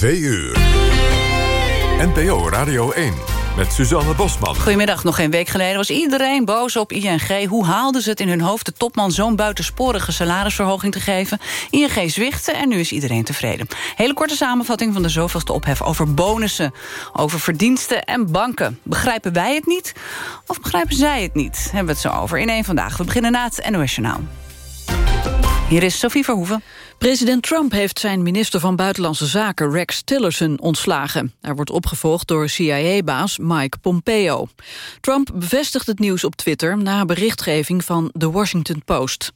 2 uur. NPO Radio 1 met Suzanne Bosman. Goedemiddag. Nog geen week geleden was iedereen boos op ING. Hoe haalden ze het in hun hoofd de topman zo'n buitensporige salarisverhoging te geven? ING zwichtte en nu is iedereen tevreden. Hele korte samenvatting van de zoveelste ophef over bonussen, over verdiensten en banken. Begrijpen wij het niet of begrijpen zij het niet? Hebben we het zo over in één vandaag. We beginnen na het NOS Journaal. Hier is Sophie Verhoeven. President Trump heeft zijn minister van Buitenlandse Zaken Rex Tillerson ontslagen. Hij wordt opgevolgd door CIA-baas Mike Pompeo. Trump bevestigt het nieuws op Twitter na berichtgeving van The Washington Post.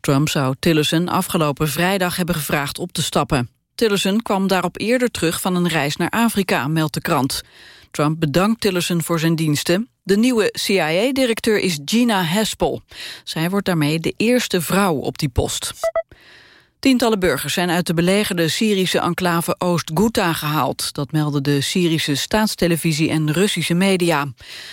Trump zou Tillerson afgelopen vrijdag hebben gevraagd op te stappen. Tillerson kwam daarop eerder terug van een reis naar Afrika, meldt de krant. Trump bedankt Tillerson voor zijn diensten. De nieuwe CIA-directeur is Gina Haspel. Zij wordt daarmee de eerste vrouw op die post. Tientallen burgers zijn uit de belegerde Syrische enclave Oost-Ghouta gehaald. Dat melden de Syrische staatstelevisie en Russische media.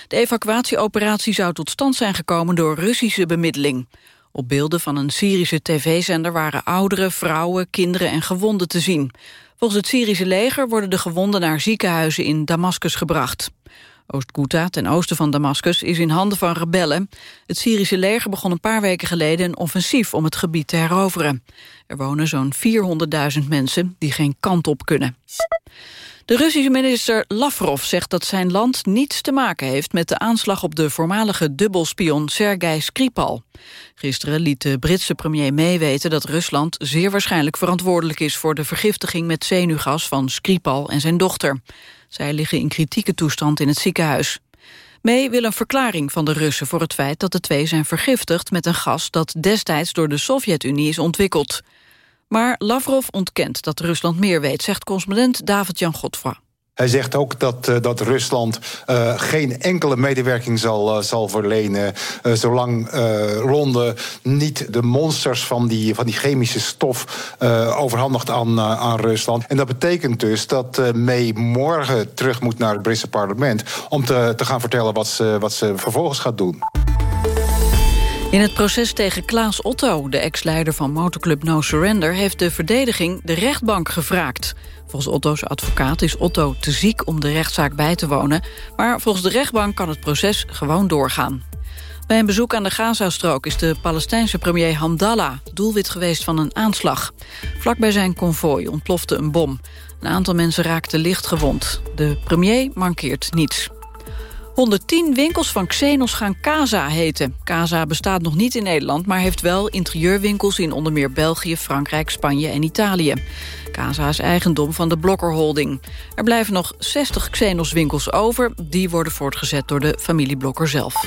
De evacuatieoperatie zou tot stand zijn gekomen door Russische bemiddeling. Op beelden van een Syrische tv-zender waren ouderen, vrouwen, kinderen en gewonden te zien. Volgens het Syrische leger worden de gewonden naar ziekenhuizen in Damascus gebracht. Oost-Ghouta, ten oosten van Damascus, is in handen van rebellen. Het Syrische leger begon een paar weken geleden een offensief om het gebied te heroveren. Er wonen zo'n 400.000 mensen die geen kant op kunnen. De Russische minister Lavrov zegt dat zijn land niets te maken heeft... met de aanslag op de voormalige dubbelspion Sergei Skripal. Gisteren liet de Britse premier meeweten dat Rusland... zeer waarschijnlijk verantwoordelijk is voor de vergiftiging met zenuwgas... van Skripal en zijn dochter. Zij liggen in kritieke toestand in het ziekenhuis. May wil een verklaring van de Russen voor het feit dat de twee zijn vergiftigd met een gas dat destijds door de Sovjet-Unie is ontwikkeld. Maar Lavrov ontkent dat Rusland meer weet, zegt correspondent David-Jan Godfra. Hij zegt ook dat, uh, dat Rusland uh, geen enkele medewerking zal, uh, zal verlenen. zolang Ronde niet de monsters van die, van die chemische stof overhandigt aan, aan Rusland. En dat betekent dus dat May morgen terug moet naar het Britse parlement. om te, te gaan vertellen wat ze, wat ze vervolgens gaat doen. In het proces tegen Klaas Otto, de ex-leider van motorclub No Surrender... heeft de verdediging de rechtbank gevraagd. Volgens Otto's advocaat is Otto te ziek om de rechtszaak bij te wonen... maar volgens de rechtbank kan het proces gewoon doorgaan. Bij een bezoek aan de Gazastrook is de Palestijnse premier Hamdallah... doelwit geweest van een aanslag. Vlak bij zijn konvooi ontplofte een bom. Een aantal mensen raakten licht gewond. De premier mankeert niets. 110 winkels van Xenos gaan Casa heten. Casa bestaat nog niet in Nederland... maar heeft wel interieurwinkels in onder meer België, Frankrijk, Spanje en Italië. Casa is eigendom van de Blokker Holding. Er blijven nog 60 Xenos winkels over. Die worden voortgezet door de familie Blokker zelf.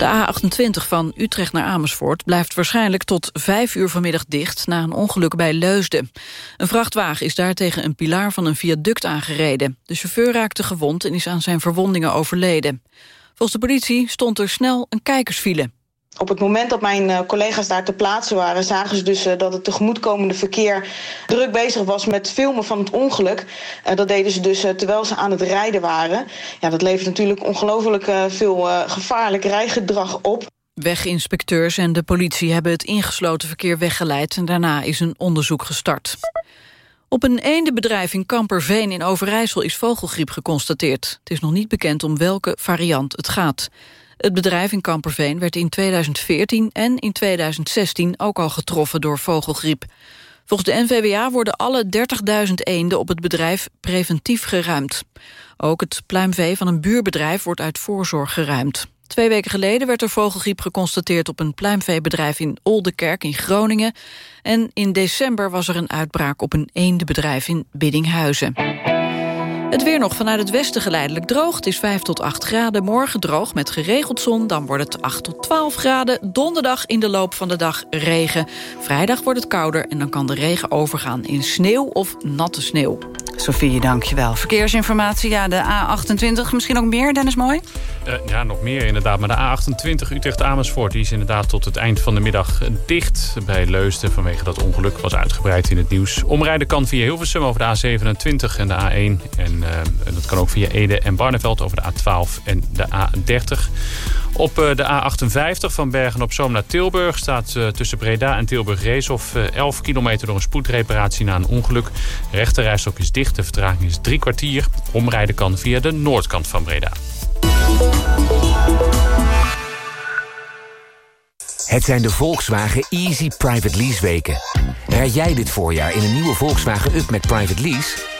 De A28 van Utrecht naar Amersfoort blijft waarschijnlijk tot 5 uur vanmiddag dicht na een ongeluk bij Leusden. Een vrachtwagen is daar tegen een pilaar van een viaduct aangereden. De chauffeur raakte gewond en is aan zijn verwondingen overleden. Volgens de politie stond er snel een kijkersfile. Op het moment dat mijn uh, collega's daar te plaatsen waren... zagen ze dus uh, dat het tegemoetkomende verkeer druk bezig was met filmen van het ongeluk. Dat deden ze dus terwijl ze aan het rijden waren. Ja, dat levert natuurlijk ongelooflijk veel gevaarlijk rijgedrag op. Weginspecteurs en de politie hebben het ingesloten verkeer weggeleid... en daarna is een onderzoek gestart. Op een eendenbedrijf in Kamperveen in Overijssel is vogelgriep geconstateerd. Het is nog niet bekend om welke variant het gaat. Het bedrijf in Kamperveen werd in 2014 en in 2016 ook al getroffen door vogelgriep. Volgens de NVWA worden alle 30.000 eenden op het bedrijf preventief geruimd. Ook het pluimvee van een buurbedrijf wordt uit voorzorg geruimd. Twee weken geleden werd er vogelgriep geconstateerd op een pluimveebedrijf in Oldenkerk in Groningen. En in december was er een uitbraak op een eendenbedrijf in Biddinghuizen. Het weer nog vanuit het westen geleidelijk droog. Het is 5 tot 8 graden. Morgen droog met geregeld zon. Dan wordt het 8 tot 12 graden. Donderdag in de loop van de dag regen. Vrijdag wordt het kouder en dan kan de regen overgaan in sneeuw of natte sneeuw. Sofie, dankjewel. Verkeersinformatie, ja, de A28, misschien ook meer, Dennis Mooi? Uh, ja, nog meer inderdaad. Maar de A28 Utrecht-Amersfoort... die is inderdaad tot het eind van de middag dicht bij Leusden... vanwege dat ongeluk was uitgebreid in het nieuws. Omrijden kan via Hilversum over de A27 en de A1. En uh, dat kan ook via Ede en Barneveld over de A12 en de A30. Op de A58 van Bergen op Zoom naar Tilburg... staat tussen Breda en Tilburg-Reeshof 11 kilometer door een spoedreparatie na een ongeluk. Rechterrijstok is dicht, de vertraging is drie kwartier. Omrijden kan via de noordkant van Breda. Het zijn de Volkswagen Easy Private Lease weken. Rijd jij dit voorjaar in een nieuwe Volkswagen Up met Private Lease?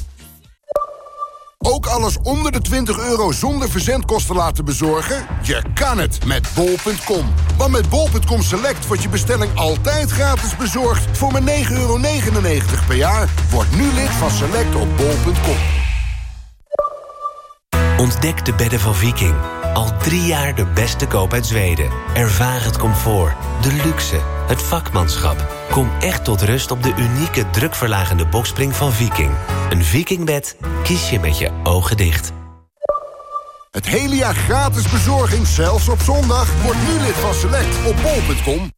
Ook alles onder de 20 euro zonder verzendkosten laten bezorgen? Je kan het met bol.com. Want met bol.com Select wordt je bestelling altijd gratis bezorgd... voor maar 9,99 euro per jaar. Word nu lid van Select op bol.com. Ontdek de bedden van Viking. Al drie jaar de beste koop uit Zweden. Ervaar het comfort, de luxe, het vakmanschap. Kom echt tot rust op de unieke drukverlagende bokspring van Viking. Een Vikingbed kies je met je ogen dicht. Het hele jaar gratis bezorging, zelfs op zondag. Word nu lid van Select op bol.com.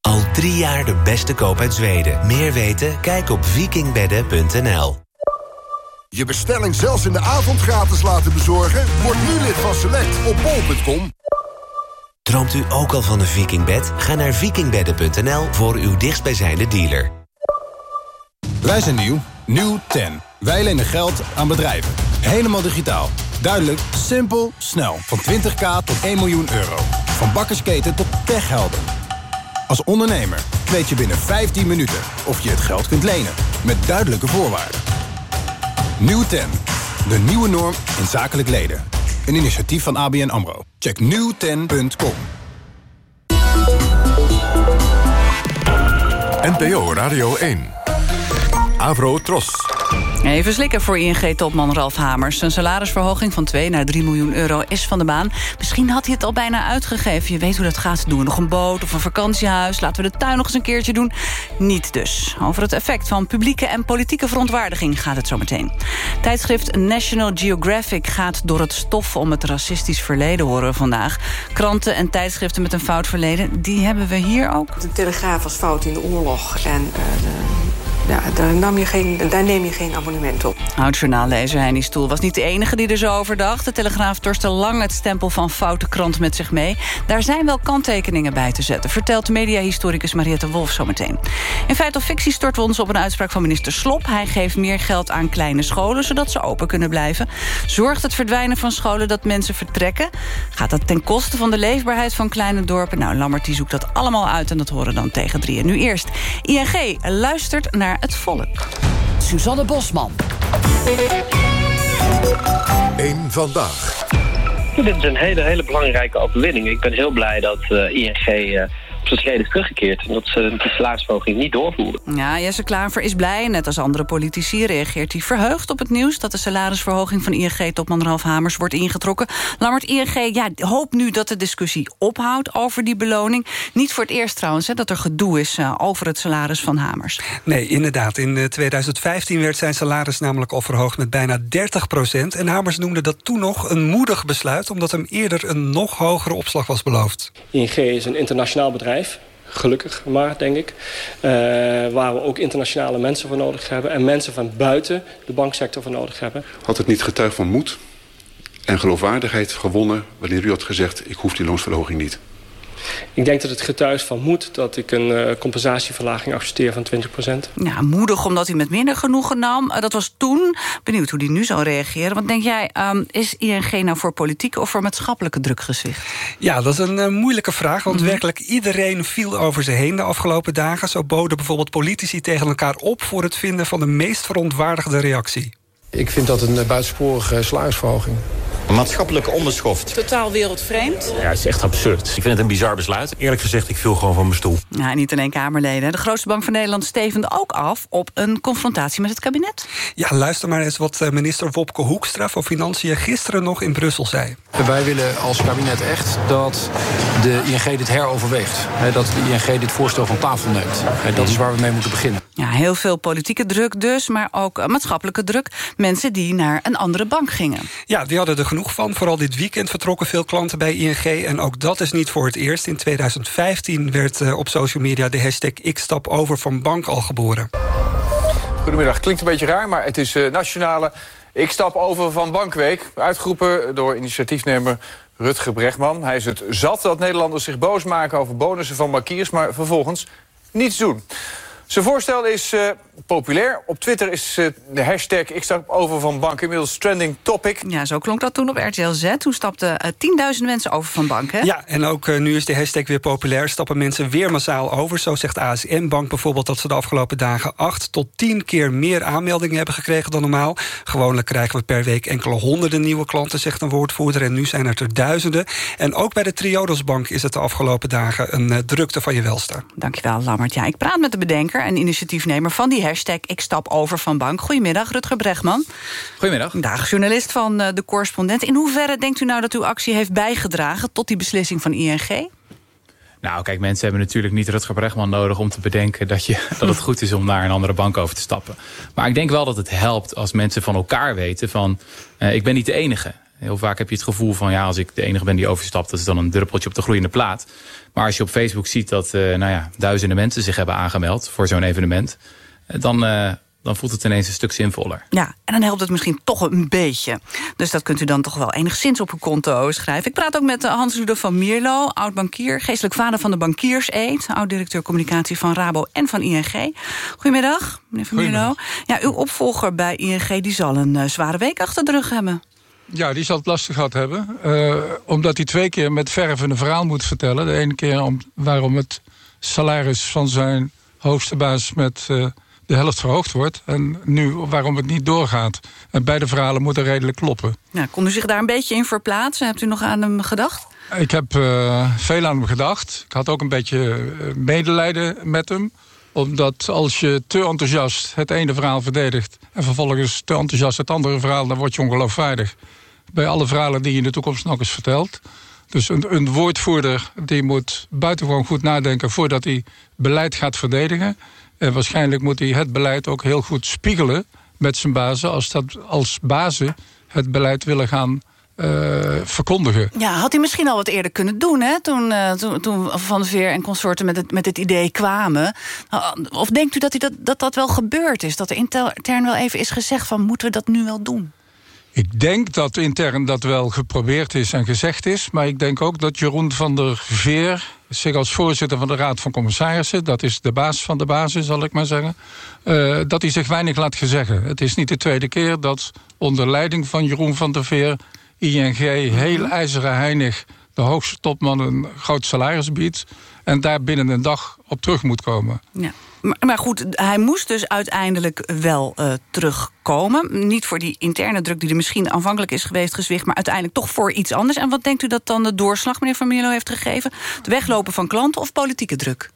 Al drie jaar de beste koop uit Zweden. Meer weten? Kijk op vikingbedden.nl. Je bestelling zelfs in de avond gratis laten bezorgen? Word nu lid van Select op bol.com. Droomt u ook al van een vikingbed? Ga naar vikingbedden.nl voor uw dichtstbijzijnde dealer. Wij zijn nieuw. Nieuw 10. Wij lenen geld aan bedrijven. Helemaal digitaal. Duidelijk, simpel, snel. Van 20k tot 1 miljoen euro. Van bakkersketen tot techhelden. Als ondernemer weet je binnen 15 minuten of je het geld kunt lenen. Met duidelijke voorwaarden. Nieuw 10. De nieuwe norm in zakelijk leden. Een initiatief van ABN AMRO. Check nieuw10.com. NPO Radio 1. Avro Tros. Even slikken voor ING-topman Ralf Hamers. Een salarisverhoging van 2 naar 3 miljoen euro is van de baan. Misschien had hij het al bijna uitgegeven. Je weet hoe dat gaat. Doen we nog een boot of een vakantiehuis? Laten we de tuin nog eens een keertje doen? Niet dus. Over het effect van publieke en politieke verontwaardiging gaat het zo meteen. Tijdschrift National Geographic gaat door het stof om het racistisch verleden horen vandaag. Kranten en tijdschriften met een fout verleden, die hebben we hier ook. De Telegraaf was fout in de oorlog en uh, de ja, daar, je geen, daar neem je geen abonnement op. Oud-journaallezer Heini Stoel was niet de enige die er zo over dacht. De Telegraaf torste lang het stempel van foute krant met zich mee. Daar zijn wel kanttekeningen bij te zetten... vertelt mediahistoricus Mariette Wolf zometeen. In feite of fictie storten we ons op een uitspraak van minister Slop. Hij geeft meer geld aan kleine scholen, zodat ze open kunnen blijven. Zorgt het verdwijnen van scholen dat mensen vertrekken? Gaat dat ten koste van de leefbaarheid van kleine dorpen? Nou, Lammert die zoekt dat allemaal uit en dat horen dan tegen drieën. Nu eerst, ING luistert naar het volk. Suzanne Bosman. Eén vandaag. Dit is een hele, hele belangrijke overwinning. Ik ben heel blij dat uh, ING uh, op zijn schreden is teruggekeerd... en dat ze de salarisverhoging niet doorvoeren. Ja, Jesse Klaver is blij. Net als andere politici reageert hij verheugd op het nieuws... dat de salarisverhoging van ING-topman Ralf Hamers wordt ingetrokken. Lammert, ING ja, hoopt nu dat de discussie ophoudt over die beloning. Niet voor het eerst trouwens hè, dat er gedoe is uh, over het salaris van Hamers. Nee, inderdaad. In 2015 werd zijn salaris namelijk al verhoogd met bijna 30 procent. En Hamers noemde dat toen nog een moedig besluit... omdat hem eerder een nog hogere opslag was beloofd. ING is een internationaal bedrijf Gelukkig maar, denk ik. Uh, waar we ook internationale mensen voor nodig hebben. En mensen van buiten de banksector voor nodig hebben. Had het niet getuigd van moed en geloofwaardigheid gewonnen... wanneer u had gezegd, ik hoef die loonsverhoging niet? Ik denk dat het getuigt van moed dat ik een uh, compensatieverlaging accepteer van 20% Ja, moedig omdat hij met minder genoegen nam. Uh, dat was toen. Benieuwd hoe hij nu zal reageren. Want denk jij, um, is ING nou voor politieke of voor maatschappelijke druk gezicht? Ja, dat is een uh, moeilijke vraag. Want mm -hmm. werkelijk iedereen viel over ze heen de afgelopen dagen. Zo boden bijvoorbeeld politici tegen elkaar op... voor het vinden van de meest verontwaardigde reactie. Ik vind dat een buitensporige salarisverhoging. Maatschappelijke onderschoft. Totaal wereldvreemd. Ja, het is echt absurd. Ik vind het een bizar besluit. Eerlijk gezegd, ik viel gewoon van mijn stoel. Ja, niet alleen Kamerleden. De grootste bank van Nederland stevende ook af... op een confrontatie met het kabinet. Ja, luister maar eens wat eh, minister Wopke Hoekstra van Financiën... gisteren nog in Brussel zei. Wij willen als kabinet echt dat de ING dit heroverweegt. Dat de ING dit voorstel van tafel neemt. Dat is waar we mee moeten beginnen. Ja, heel veel politieke druk dus, maar ook maatschappelijke druk. Mensen die naar een andere bank gingen. Ja, die hadden er genoeg van. Vooral dit weekend vertrokken veel klanten bij ING. En ook dat is niet voor het eerst. In 2015 werd uh, op social media de hashtag ik stap over van bank al geboren. Goedemiddag, klinkt een beetje raar, maar het is uh, nationale ik stap over van Bankweek. Uitgeroepen door initiatiefnemer Rutger Brechtman. Hij is het zat dat Nederlanders zich boos maken over bonussen van bankiers... maar vervolgens niets doen. Zijn voorstel is uh, populair. Op Twitter is uh, de hashtag ik stap over van bank inmiddels trending topic. Ja, zo klonk dat toen op RTL Z. Toen stapten uh, 10.000 mensen over van bank, hè? Ja, en ook nu is de hashtag weer populair. Stappen mensen weer massaal over. Zo zegt ASM Bank bijvoorbeeld dat ze de afgelopen dagen... 8 tot 10 keer meer aanmeldingen hebben gekregen dan normaal. Gewoonlijk krijgen we per week enkele honderden nieuwe klanten... zegt een woordvoerder, en nu zijn het er duizenden. En ook bij de Triodos Bank is het de afgelopen dagen... een drukte van je welste. Dankjewel, Lammert. Ja, ik praat met de bedenker en initiatiefnemer van die hashtag Ik stap over van bank. Goedemiddag, Rutger Bregman. Goedemiddag. Dagjournalist van uh, De Correspondent. In hoeverre denkt u nou dat uw actie heeft bijgedragen... tot die beslissing van ING? Nou, kijk, mensen hebben natuurlijk niet Rutger Bregman nodig... om te bedenken dat, je, dat het goed is om naar een andere bank over te stappen. Maar ik denk wel dat het helpt als mensen van elkaar weten van... Uh, ik ben niet de enige. Heel vaak heb je het gevoel van, ja, als ik de enige ben die overstapt... dat is dan een druppeltje op de gloeiende plaat. Maar als je op Facebook ziet dat uh, nou ja, duizenden mensen zich hebben aangemeld... voor zo'n evenement, dan, uh, dan voelt het ineens een stuk zinvoller. Ja, en dan helpt het misschien toch een beetje. Dus dat kunt u dan toch wel enigszins op uw konto schrijven. Ik praat ook met Hans-Ludo van Mierlo, oud-bankier... geestelijk vader van de Bankiers Eet... oud-directeur communicatie van Rabo en van ING. Goedemiddag, meneer van Mierlo. Ja, uw opvolger bij ING die zal een uh, zware week achter de rug hebben. Ja, die zal het lastig gehad hebben. Uh, omdat hij twee keer met verven een verhaal moet vertellen. De ene keer om, waarom het salaris van zijn hoogste baas met uh, de helft verhoogd wordt. En nu waarom het niet doorgaat. En beide verhalen moeten redelijk kloppen. Ja, kon u zich daar een beetje in verplaatsen? Hebt u nog aan hem gedacht? Ik heb uh, veel aan hem gedacht. Ik had ook een beetje medelijden met hem omdat als je te enthousiast het ene verhaal verdedigt... en vervolgens te enthousiast het andere verhaal... dan word je ongeloofwaardig bij alle verhalen die je in de toekomst nog eens vertelt. Dus een, een woordvoerder die moet buitengewoon goed nadenken... voordat hij beleid gaat verdedigen. En waarschijnlijk moet hij het beleid ook heel goed spiegelen met zijn bazen... als, dat, als bazen het beleid willen gaan uh, verkondigen. Ja, had hij misschien al wat eerder kunnen doen, hè? Toen, uh, toen, toen Van der Veer en consorten met het, met het idee kwamen. Of denkt u dat, hij dat, dat dat wel gebeurd is? Dat er intern wel even is gezegd van, moeten we dat nu wel doen? Ik denk dat intern dat wel geprobeerd is en gezegd is. Maar ik denk ook dat Jeroen van der Veer zich als voorzitter van de Raad van Commissarissen... dat is de baas van de basis, zal ik maar zeggen... Uh, dat hij zich weinig laat gezeggen. Het is niet de tweede keer dat onder leiding van Jeroen van der Veer... ING heel ijzeren heinig de hoogste topman een groot salaris biedt... en daar binnen een dag op terug moet komen. Ja. Maar, maar goed, hij moest dus uiteindelijk wel uh, terugkomen. Niet voor die interne druk die er misschien aanvankelijk is geweest gezwicht... maar uiteindelijk toch voor iets anders. En wat denkt u dat dan de doorslag, meneer Van Mierlo, heeft gegeven? Het weglopen van klanten of politieke druk?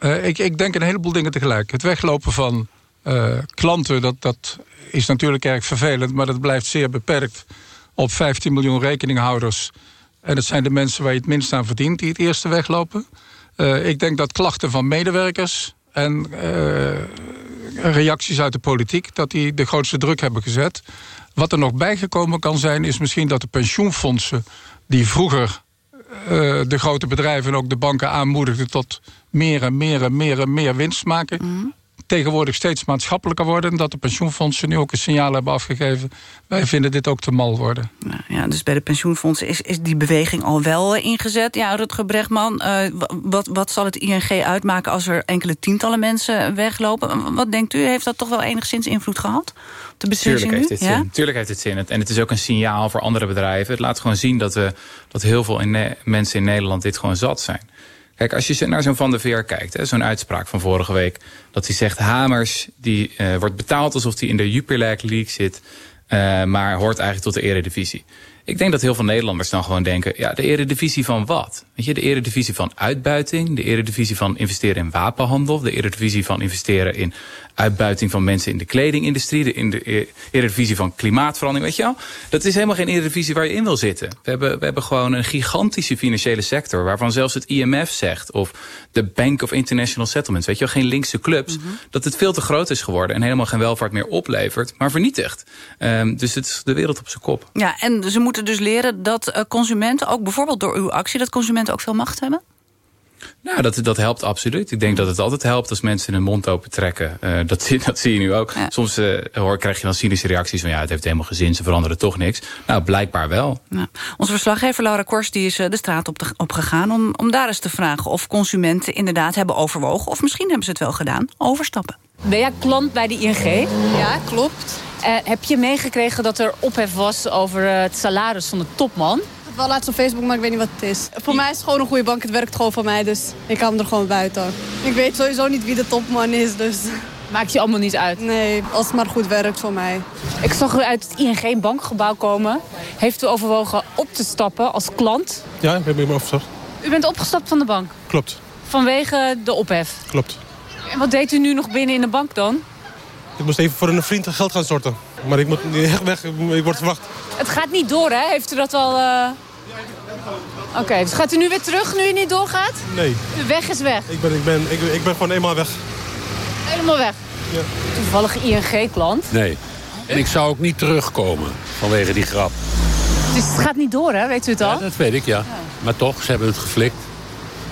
Uh, ik, ik denk een heleboel dingen tegelijk. Het weglopen van uh, klanten, dat, dat is natuurlijk erg vervelend... maar dat blijft zeer beperkt op 15 miljoen rekeninghouders. En het zijn de mensen waar je het minst aan verdient die het eerste weglopen. Uh, ik denk dat klachten van medewerkers en uh, reacties uit de politiek... dat die de grootste druk hebben gezet. Wat er nog bijgekomen kan zijn, is misschien dat de pensioenfondsen... die vroeger uh, de grote bedrijven en ook de banken aanmoedigden... tot meer en meer en meer en meer winst maken... Mm tegenwoordig steeds maatschappelijker worden... en dat de pensioenfondsen nu ook een signaal hebben afgegeven... wij vinden dit ook te mal worden. Nou ja, dus bij de pensioenfondsen is, is die beweging al wel uh, ingezet. Ja, Rutger Brechtman, uh, wat, wat zal het ING uitmaken... als er enkele tientallen mensen weglopen? Wat denkt u, heeft dat toch wel enigszins invloed gehad? De Tuurlijk heeft, dit ja? zin. Tuurlijk heeft het zin. En het is ook een signaal voor andere bedrijven. Het laat gewoon zien dat, we, dat heel veel in mensen in Nederland dit gewoon zat zijn. Kijk, als je naar zo'n Van der Veer kijkt, zo'n uitspraak van vorige week... dat hij zegt, Hamers die, uh, wordt betaald alsof hij in de Jupiler League zit... Uh, maar hoort eigenlijk tot de eredivisie. Ik denk dat heel veel Nederlanders dan gewoon denken... ja, de eredivisie van wat? Weet je, de eredivisie van uitbuiting... de eredivisie van investeren in wapenhandel... de eredivisie van investeren in uitbuiting van mensen in de kledingindustrie... de, in de eredivisie van klimaatverandering, weet je wel? Dat is helemaal geen eredivisie waar je in wil zitten. We hebben, we hebben gewoon een gigantische financiële sector... waarvan zelfs het IMF zegt... of de Bank of International Settlements, weet je wel? Geen linkse clubs. Dat het veel te groot is geworden... en helemaal geen welvaart meer oplevert, maar vernietigt. Um, dus het is de wereld op zijn kop. Ja, en ze moeten dus leren dat uh, consumenten... ook bijvoorbeeld door uw actie... dat consumenten ook veel macht hebben? Nou, dat, dat helpt absoluut. Ik denk dat het altijd helpt als mensen hun mond open trekken. Uh, dat, dat zie je nu ook. Ja. Soms uh, hoor, krijg je dan cynische reacties van... ja, het heeft helemaal geen zin, ze veranderen toch niks. Nou, blijkbaar wel. Ja. Onze verslaggever Laura Kors die is uh, de straat op, de, op gegaan... Om, om daar eens te vragen of consumenten inderdaad hebben overwogen... of misschien hebben ze het wel gedaan, overstappen. Ben jij klant bij de ING? Ja, klopt. Heb je meegekregen dat er ophef was over het salaris van de topman? wel laatst op Facebook, maar ik weet niet wat het is. Voor mij is het gewoon een goede bank. Het werkt gewoon voor mij, dus ik hem er gewoon buiten. Ik weet sowieso niet wie de topman is, dus... Maakt je allemaal niet uit? Nee, als het maar goed werkt voor mij. Ik zag u uit het ING bankgebouw komen. Heeft u overwogen op te stappen als klant? Ja, ik ben opgestapt. U bent opgestapt van de bank? Klopt. Vanwege de ophef? Klopt. En wat deed u nu nog binnen in de bank dan? Ik moest even voor een vriend geld gaan storten. Maar ik moet niet echt weg, ik word verwacht. Het gaat niet door, hè? Heeft u dat al... Uh... Oké, okay, dus gaat u nu weer terug nu u niet doorgaat? Nee. De weg is weg? Ik ben, ik ben, ik, ik ben gewoon eenmaal weg. Helemaal weg? Ja. Toevallig ING-klant? Nee. En ik zou ook niet terugkomen vanwege die grap. Dus het gaat niet door, hè? Weet u het al? Ja, dat weet ik, ja. ja. Maar toch, ze hebben het geflikt.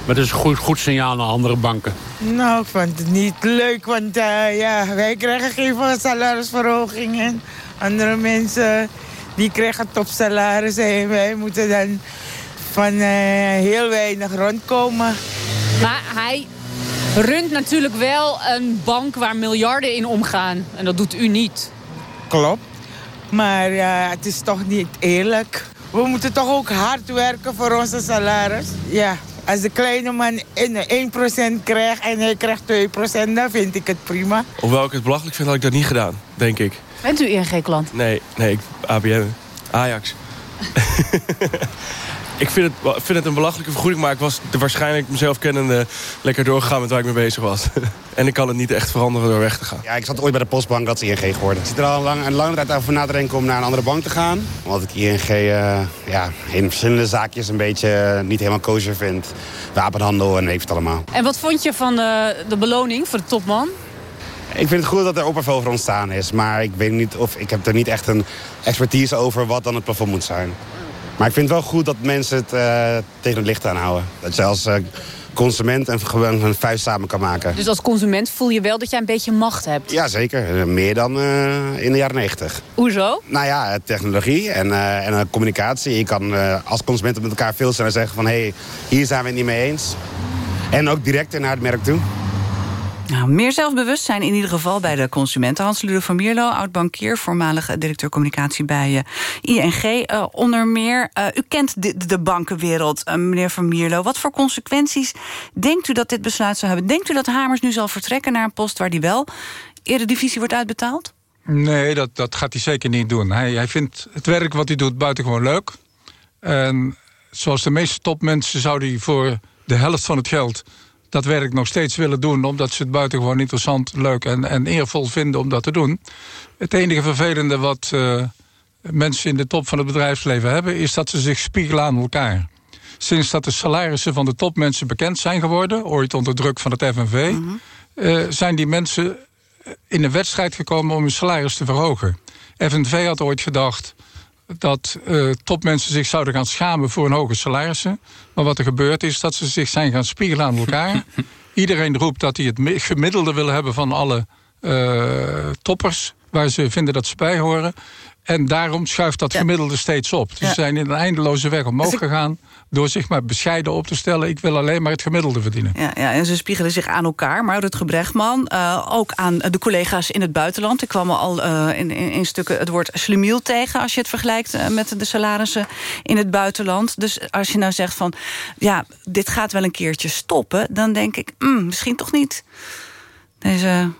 Maar het is een goed, goed signaal naar andere banken. Nou, ik vond het niet leuk, want uh, ja, wij krijgen geen salarisverhoging. En andere mensen die krijgen topsalaris en wij moeten dan van uh, heel weinig rondkomen. Maar hij runt natuurlijk wel een bank waar miljarden in omgaan. En dat doet u niet. Klopt. Maar ja, het is toch niet eerlijk. We moeten toch ook hard werken voor onze salaris. Ja, als de kleine man 1% krijgt en hij krijgt 2%, dan vind ik het prima. Hoewel ik het belachelijk vind, had ik dat niet gedaan, denk ik. Bent u ING-klant? Nee, nee, ik, ABN, Ajax. ik vind het, vind het een belachelijke vergoeding, maar ik was er waarschijnlijk mezelf kennende lekker doorgegaan met waar ik mee bezig was. en ik kan het niet echt veranderen door weg te gaan. Ja, ik zat ooit bij de postbank, dat is ING geworden. Ik zit er al een, lang, een lange tijd over na te denken om naar een andere bank te gaan. Omdat ik ING uh, ja, in verschillende zaakjes een beetje niet helemaal kosher vind. Wapenhandel en heeft het allemaal. En wat vond je van de, de beloning voor de topman? Ik vind het goed dat er ophef over ontstaan is. Maar ik weet niet of ik heb er niet echt een expertise over wat dan het plafond moet zijn. Maar ik vind het wel goed dat mensen het uh, tegen het licht aanhouden. Dat je als uh, consument een, gewoon een vuist samen kan maken. Dus als consument voel je wel dat jij een beetje macht hebt? Ja, zeker. Meer dan uh, in de jaren 90. Hoezo? Nou ja, technologie en, en communicatie. Je kan als consument met elkaar veel sneller zeggen van... hé, hey, hier zijn we het niet mee eens. En ook direct naar het merk toe. Nou, meer zelfbewustzijn in ieder geval bij de consumenten. Hans-Ludo van Mierlo, oud-bankier, voormalig directeur communicatie bij uh, ING. Uh, onder meer, u kent de, bankenwereld, meneer van Mierlo. Wat voor consequenties denkt u dat dit besluit zou hebben? Denkt u dat Hamers nu zal vertrekken naar een post waar die wel eredivisie wordt uitbetaald? Nee, dat, dat gaat hij zeker niet doen. Hij, hij vindt het werk wat hij doet buitengewoon leuk. En zoals de meeste topmensen zou hij voor de helft van het geld dat werk nog steeds willen doen... omdat ze het buitengewoon interessant, leuk en, en eervol vinden om dat te doen. Het enige vervelende wat uh, mensen in de top van het bedrijfsleven hebben... is dat ze zich spiegelen aan elkaar. Sinds dat de salarissen van de topmensen bekend zijn geworden... ooit onder druk van het FNV... Mm -hmm. uh, zijn die mensen in een wedstrijd gekomen om hun salaris te verhogen. FNV had ooit gedacht dat uh, topmensen zich zouden gaan schamen voor een hoge salarissen. Maar wat er gebeurt is dat ze zich zijn gaan spiegelen aan elkaar. Iedereen roept dat hij het gemiddelde wil hebben van alle uh, toppers... waar ze vinden dat ze bij horen. En daarom schuift dat gemiddelde steeds op. Dus ja. ze zijn in een eindeloze weg omhoog gegaan... door zich maar bescheiden op te stellen. Ik wil alleen maar het gemiddelde verdienen. Ja, ja en ze spiegelen zich aan elkaar. Maar Rutger Brechtman, uh, ook aan de collega's in het buitenland. Er kwam al uh, in, in, in, stukken het woord slimiel tegen... als je het vergelijkt uh, met de salarissen in het buitenland. Dus als je nou zegt van... ja, dit gaat wel een keertje stoppen... dan denk ik, mm, misschien toch niet... Deze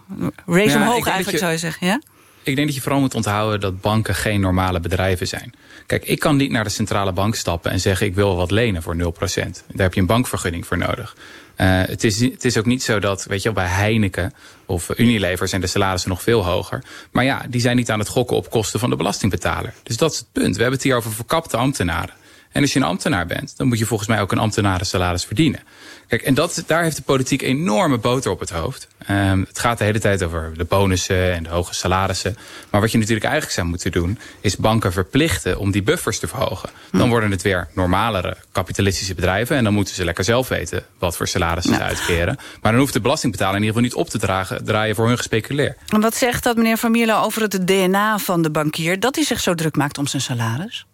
race ja, omhoog eigenlijk, je... zou je zeggen, ja? Ik denk dat je vooral moet onthouden dat banken geen normale bedrijven zijn. Kijk, ik kan niet naar de centrale bank stappen en zeggen ik wil wat lenen voor 0%. Daar heb je een bankvergunning voor nodig. Uh, het, is, het is ook niet zo dat, weet je, bij Heineken of Unilever zijn de salarissen nog veel hoger. Maar ja, die zijn niet aan het gokken op kosten van de belastingbetaler. Dus dat is het punt. We hebben het hier over verkapte ambtenaren. En als je een ambtenaar bent, dan moet je volgens mij ook een ambtenarensalaris verdienen. Kijk, en dat, daar heeft de politiek enorme boter op het hoofd. Um, het gaat de hele tijd over de bonussen en de hoge salarissen. Maar wat je natuurlijk eigenlijk zou moeten doen... is banken verplichten om die buffers te verhogen. Dan hm. worden het weer normalere kapitalistische bedrijven... en dan moeten ze lekker zelf weten wat voor salarissen ze uitkeren. Maar dan hoeft de belastingbetaler in ieder geval niet op te dragen, draaien voor hun gespeculeer. En wat zegt dat meneer Van Mierlo over het DNA van de bankier... dat hij zich zo druk maakt om zijn salaris?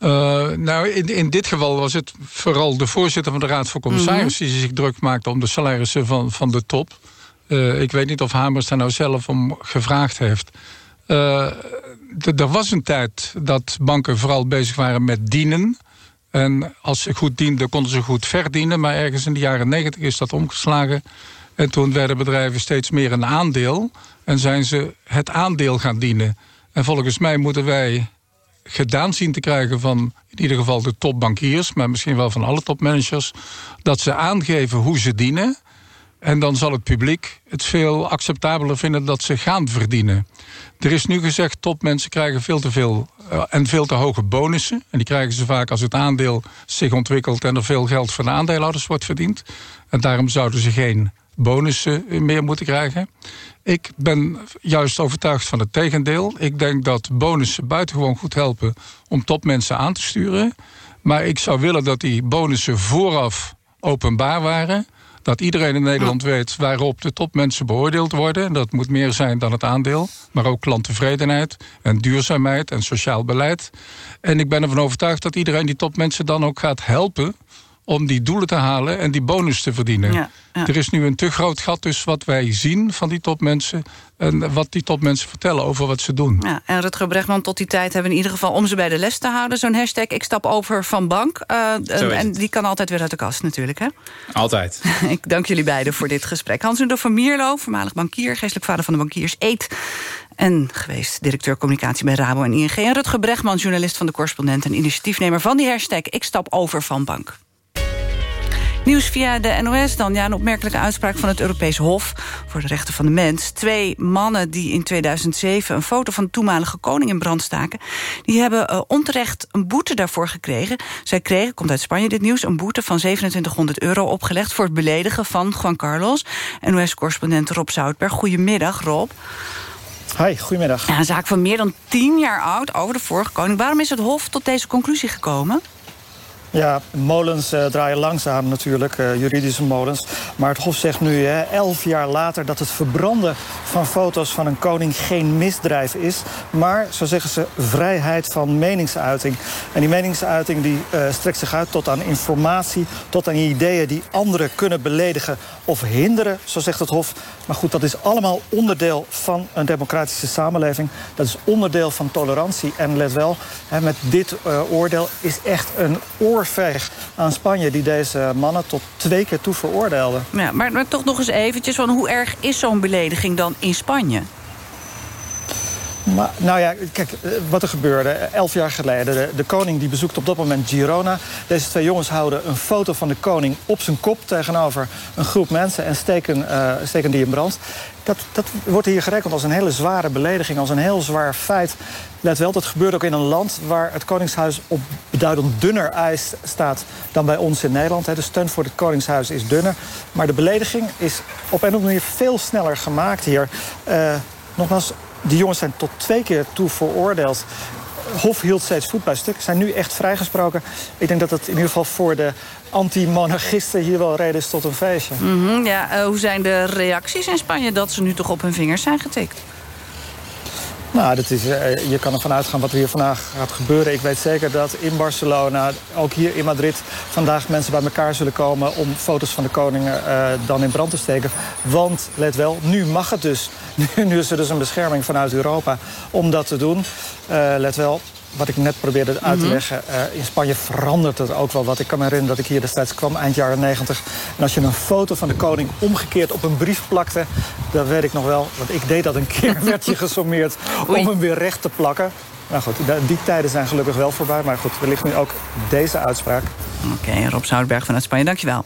Uh, nou, in, in dit geval was het vooral de voorzitter van de Raad van Commissarissen... Mm die zich druk maakte om de salarissen van, van de top. Uh, ik weet niet of Hamers daar nou zelf om gevraagd heeft. Uh, er was een tijd dat banken vooral bezig waren met dienen. En als ze goed dienden, konden ze goed verdienen. Maar ergens in de jaren negentig is dat omgeslagen. En toen werden bedrijven steeds meer een aandeel. En zijn ze het aandeel gaan dienen. En volgens mij moeten wij gedaan zien te krijgen van in ieder geval de topbankiers... maar misschien wel van alle topmanagers... dat ze aangeven hoe ze dienen... En dan zal het publiek het veel acceptabeler vinden dat ze gaan verdienen. Er is nu gezegd, topmensen krijgen veel te veel uh, en veel te hoge bonussen. En die krijgen ze vaak als het aandeel zich ontwikkelt... en er veel geld van de aandeelhouders wordt verdiend. En daarom zouden ze geen bonussen meer moeten krijgen. Ik ben juist overtuigd van het tegendeel. Ik denk dat bonussen buitengewoon goed helpen om topmensen aan te sturen. Maar ik zou willen dat die bonussen vooraf openbaar waren dat iedereen in Nederland weet waarop de topmensen beoordeeld worden. Dat moet meer zijn dan het aandeel. Maar ook klanttevredenheid en duurzaamheid en sociaal beleid. En ik ben ervan overtuigd dat iedereen die topmensen dan ook gaat helpen om die doelen te halen en die bonus te verdienen. Ja, Er is nu een te groot gat dus wat wij zien van die topmensen... en wat die topmensen vertellen over wat ze doen. Ja, en Rutger Bregman, tot die tijd hebben we in ieder geval... om ze bij de les te houden, zo'n hashtag ik stap over van bank. Uh, en die kan altijd weer uit de kast natuurlijk, hè? Altijd. ik dank jullie beiden voor dit gesprek. Hans-Udo van Mierlo, voormalig bankier... geestelijk vader van de bankiers Eet... En geweest directeur communicatie bij Rabo en ING. En Rutger Bregman, journalist van de correspondent... en initiatiefnemer van die hashtag Ik stap over van bank. Nieuws via de NOS dan. Ja, een opmerkelijke uitspraak van het Europees Hof voor de Rechten van de Mens. Twee mannen die in 2007 een foto van de toenmalige koning in brand staken... die hebben uh, onterecht een boete daarvoor gekregen. Zij kregen, komt uit Spanje dit nieuws... een boete van 2700 euro opgelegd voor het beledigen van Juan Carlos. NOS-correspondent Rob Zoutberg. Goedemiddag, Rob. Hi, goedemiddag. Ja, een zaak van meer dan tien jaar oud over de vorige koning. Waarom is het Hof tot deze conclusie gekomen? Ja, molens uh, draaien langzaam natuurlijk, uh, juridische molens. Maar het Hof zegt nu, hè, elf jaar later, dat het verbranden van foto's van een koning geen misdrijf is. Maar, zo zeggen ze, vrijheid van meningsuiting. En die meningsuiting die, uh, strekt zich uit tot aan informatie, tot aan ideeën die anderen kunnen beledigen of hinderen, zo zegt het Hof. Maar goed, dat is allemaal onderdeel van een democratische samenleving. Dat is onderdeel van tolerantie. En let wel, hè, met dit oordeel is echt een oordeel aan Spanje... die deze mannen tot twee keer toe veroordeelde. Ja, maar, maar toch nog eens eventjes, van hoe erg is zo'n belediging dan in Spanje? Nou ja, kijk, eh, wat er gebeurde. Elf jaar geleden, de, de, koning die bezoekt op dat moment Girona. Deze twee jongens houden een foto van de koning op zijn kop... tegenover een groep mensen en steken, uh, steken die in brand. Dat, dat wordt hier gerekend als een hele zware belediging, als een heel zwaar feit. Let wel, dat gebeurt ook in een land waar het Koningshuis op beduidend dunner ijs staat dan bij ons in Nederland. De steun voor het Koningshuis is dunner. Maar de belediging is op een of andere manier veel sneller gemaakt hier. Nogmaals, die jongens zijn tot twee keer toe veroordeeld. Hof hield steeds voet bij stuk. Zijn nu echt vrijgesproken. Ik denk dat het in ieder geval voor de anti-monarchisten hier wel reden is tot een feestje. Mm ja, uh, hoe zijn de reacties in Spanje dat ze nu toch op hun vingers zijn getikt? Nou, dat is, uh, je kan ervan uitgaan wat er hier vandaag gaat gebeuren. Ik weet zeker dat in Barcelona, ook hier in Madrid... vandaag mensen bij elkaar zullen komen om foto's van de koningen uh, dan in brand te steken. Want, let wel, nu mag het dus. Nu, is er dus een bescherming vanuit Europa om dat te doen. Uh, let wel, wat ik net probeerde uit te Mhm. leggen... eh, in Spanje verandert het ook wel wat. Ik kan me herinneren dat ik hier destijds kwam, eind jaren 90. En als je een foto van de koning omgekeerd op een brief plakte... dan weet ik nog wel, want ik deed dat een keer... werd je gesommeerd om hem weer recht te plakken. Nou goed, die tijden zijn gelukkig wel voorbij. Maar goed, wellicht nu ook deze uitspraak. Oké, Rob Zoutberg vanuit Spanje, dankjewel.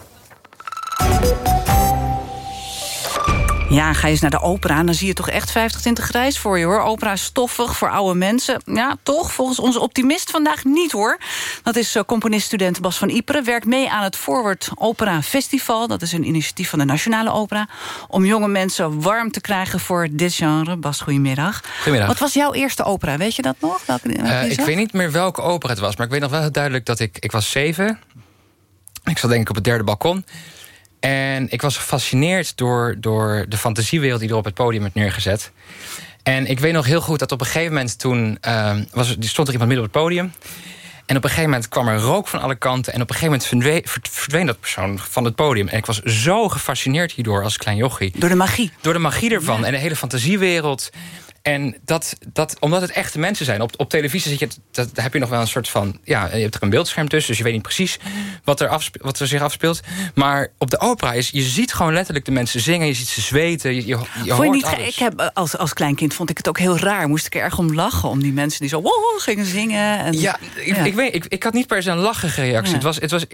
Ja, ga je eens naar de opera, dan zie je toch echt 50 tinten grijs voor je, hoor. Opera is stoffig voor oude mensen. Ja, toch? Volgens onze optimist vandaag niet, hoor. Dat is eh, componist-student Bas van Iperen. Werkt mee aan het Forward Opera Festival. Dat is een initiatief van de Nationale Opera. Om jonge mensen warm te krijgen voor dit genre. Bas, goedemiddag. Goedemiddag. Wat was jouw eerste opera? Weet je dat nog? Welke, Eh, ik weet niet meer welke opera het was, maar ik weet nog wel heel duidelijk dat ik... Ik was zeven. Ik zat denk ik op het derde balkon. En ik was gefascineerd door, door de fantasiewereld die er op het podium werd neergezet. En ik weet nog heel goed dat op een gegeven moment toen... ehm, was, stond er iemand midden op het podium. En op een gegeven moment kwam er rook van alle kanten. En op een gegeven moment verdween, ver- verdween dat persoon van het podium. En ik was zo gefascineerd hierdoor als klein jochie. Door de magie. Door de magie ervan. En de hele fantasiewereld. En dat, dat, omdat het echte mensen zijn. Op, op televisie zit je, dat, daar heb je nog wel een soort van... Ja, je hebt er een beeldscherm tussen, dus je weet niet precies wat er, afspe- wat er zich afspeelt. Maar op de opera is, je ziet gewoon letterlijk de mensen zingen. Je ziet ze zweten, je, je, hoort niet, alles. ik heb, eh, als, als klein kind vond ik het ook heel raar. Moest ik er erg om lachen. Om die mensen die zo wow, gingen zingen. En, Ja, ik, ik, weet, ik, ik had niet per se een lachige reactie. Ja. Het, was, het was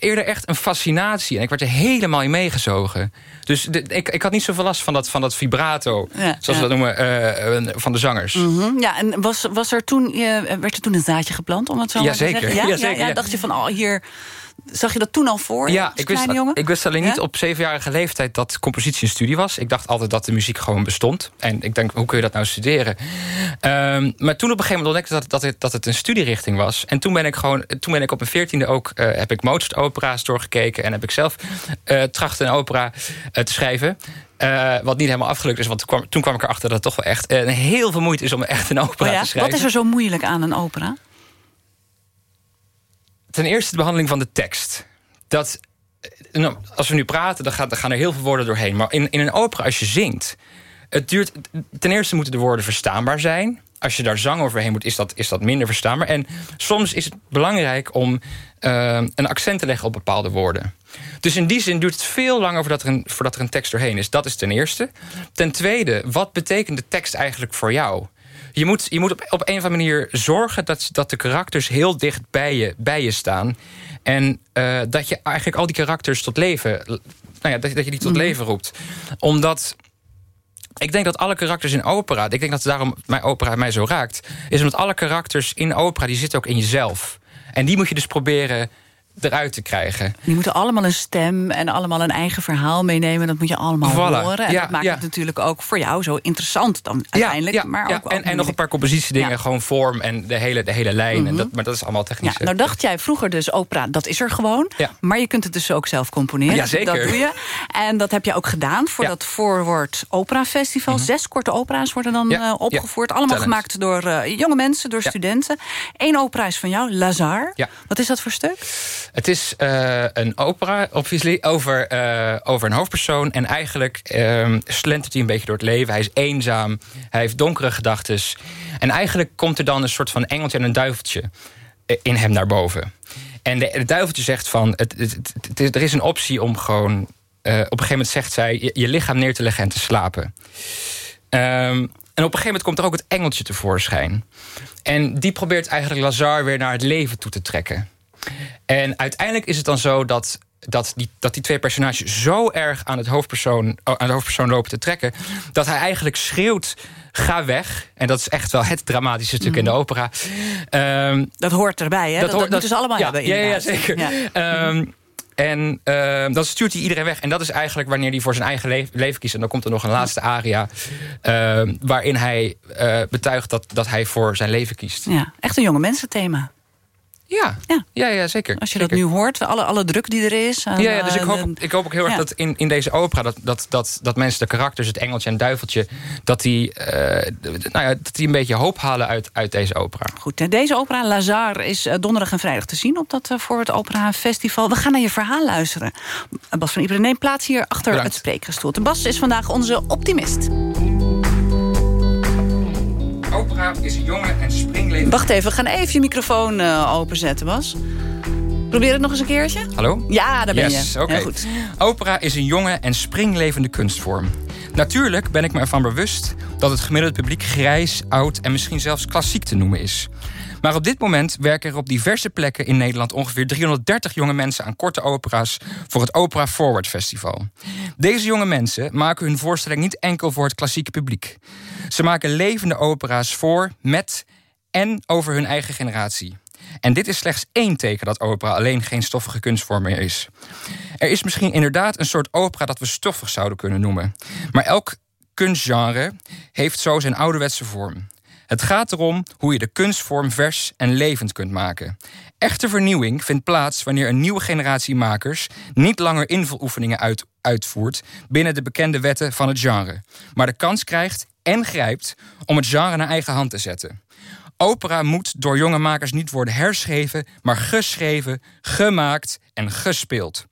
eerder echt een fascinatie. En ik werd er helemaal in meegezogen. Dus de, ik, ik had niet zoveel last van dat, van dat vibrato, Ja, zoals we dat noemen, eh, van de zangers. Mhm, Ja, en was, was er toen, eh, werd er toen een zaadje geplant, om het zo maar te Jazeker, zeggen? Ja, jazeker, ja, ja. dacht je van, oh, hier... Zag je dat toen al voor? Ja, ik wist, jongen? ik wist alleen niet op zevenjarige leeftijd dat compositie een studie was. Ik dacht altijd dat de muziek gewoon bestond. En ik denk, hoe kun je dat nou studeren? Ehm, maar toen op een gegeven moment ontdekte ik dat, dat, het, dat het een studierichting was. En toen ben ik gewoon, toen ben ik op mijn veertiende ook, eh, heb ik Mozart-opera's doorgekeken. En heb ik zelf eh tracht een opera eh, te schrijven. Eh, wat niet helemaal afgelukt is, want toen kwam, toen kwam ik erachter dat het toch wel echt eh, heel veel moeite is om echt een opera Oh ja? te schrijven. Wat is er zo moeilijk aan een opera? Ten eerste de behandeling van de tekst. Dat, eh, nou, als we nu praten, dan, gaat, dan gaan er heel veel woorden doorheen. Maar in, in een opera, als je zingt... Het duurt, ten eerste moeten de woorden verstaanbaar zijn. Als je daar zang overheen moet, is dat, is dat minder verstaanbaar. En soms is het belangrijk om een accent te leggen op bepaalde woorden. Dus in die zin duurt het veel langer voordat er, een, voordat er een tekst doorheen is. Dat is ten eerste. Ten tweede, wat betekent de tekst eigenlijk voor jou? Je moet, je moet op, op een of andere manier zorgen dat, dat de karakters heel dicht bij je, bij je staan. En eh, dat je eigenlijk al die karakters tot leven. Nou ja, dat, dat je die tot Mhm. leven roept. Omdat. Ik denk dat alle karakters in opera... Ik denk dat daarom mijn opera mij zo raakt... is omdat alle karakters in opera... die zitten ook in jezelf. En die moet je dus proberen eruit te krijgen. Die moeten allemaal een stem en allemaal een eigen verhaal meenemen. Dat moet je allemaal Voilà. horen. En Ja, dat maakt ja. het natuurlijk ook voor jou zo interessant dan uiteindelijk. maar ook, ook en, en nog een paar compositiedingen, gewoon vorm en de hele, de hele lijn. Mhm. en dat, maar dat is allemaal technisch. Nou dacht jij vroeger dus opera, dat is er gewoon. Maar je kunt het dus ook zelf componeren. Ja, zeker. Dat doe je. En dat heb je ook gedaan voor. Mhm. dat Forward Opera Festival. Zes korte opera's worden dan eh, opgevoerd. Allemaal Talent. gemaakt door eh, jonge mensen, door studenten. Eén opera is van jou, Lazar. Ja. Wat is dat voor stuk? Het is eh, een opera, obviously, over, eh, over een hoofdpersoon. En eigenlijk ehm, slentert hij een beetje door het leven. Hij is eenzaam, hij heeft donkere gedachten. En eigenlijk komt er dan een soort van engeltje en een duiveltje eh, in hem naar boven. En de, duiveltje zegt van, het, er is een optie om gewoon... op een gegeven moment zegt zij, je, je lichaam neer te leggen en te slapen. Ehm, en op een gegeven moment komt er ook het engeltje tevoorschijn. En die probeert eigenlijk Lazar weer naar het leven toe te trekken. En uiteindelijk is het dan zo dat, dat, die, dat die twee personages zo erg aan, het hoofdpersoon, oh, aan de hoofdpersoon lopen te trekken. dat hij eigenlijk schreeuwt: ga weg. En dat is echt wel het dramatische stuk in de opera. Ehm, Dat hoort erbij, hè? Dat, dat, moeten ze allemaal ja, hebben. Ja, ja, zeker. Ja. Ehm, en ehm, dan stuurt hij iedereen weg. En dat is eigenlijk wanneer hij voor zijn eigen le- leven kiest. En dan komt er nog een laatste aria. waarin hij eh, betuigt dat, dat hij voor zijn leven kiest. Ja, echt een jonge mensenthema. Ja, ja. ja, ja zeker. Als je zeker. dat nu hoort, alle, alle druk die er is. aan, Ja, ja, dus ik eh, hoop, ik hoop ook heel erg dat in, in deze opera... Dat, dat, dat, dat mensen de karakters, het engeltje en het duiveltje... dat die, eh, nou ja, dat die een beetje hoop halen uit, uit deze opera. Goed, en deze opera, Lazar, is eh, donderdag en vrijdag te zien... op dat voor het Opera Festival. We gaan naar je verhaal luisteren. Bas van Ibrahim, neem plaats hier achter Bedankt. het spreekgestoelte. Bas is vandaag onze optimist. Opera is een jonge en springlevende... Wacht even, we gaan even je microfoon uh, openzetten, Bas. Probeer het nog eens een keertje. Hallo? Ja, daar ben yes, je. Okay. Heel goed. Opera is een jonge en springlevende kunstvorm. Natuurlijk ben ik me ervan bewust dat het gemiddelde publiek grijs, oud en misschien zelfs klassiek te noemen is. Maar op dit moment werken er op diverse plekken in Nederland ongeveer 330 jonge mensen aan korte opera's voor het Opera Forward Festival. Deze jonge mensen maken hun voorstelling niet enkel voor het klassieke publiek. Ze maken levende opera's voor, met en over hun eigen generatie. En dit is slechts één teken dat opera alleen geen stoffige kunstvorm meer is. Er is misschien inderdaad een soort opera dat we stoffig zouden kunnen noemen. Maar elk kunstgenre heeft zo zijn ouderwetse vorm. Het gaat erom hoe je de kunstvorm vers en levend kunt maken. Echte vernieuwing vindt plaats wanneer een nieuwe generatie makers niet langer invuloefeningen uit, uitvoert binnen de bekende wetten van het genre, maar de kans krijgt en grijpt om het genre naar eigen hand te zetten. Opera moet door jonge makers niet worden herschreven, maar geschreven, gemaakt en gespeeld.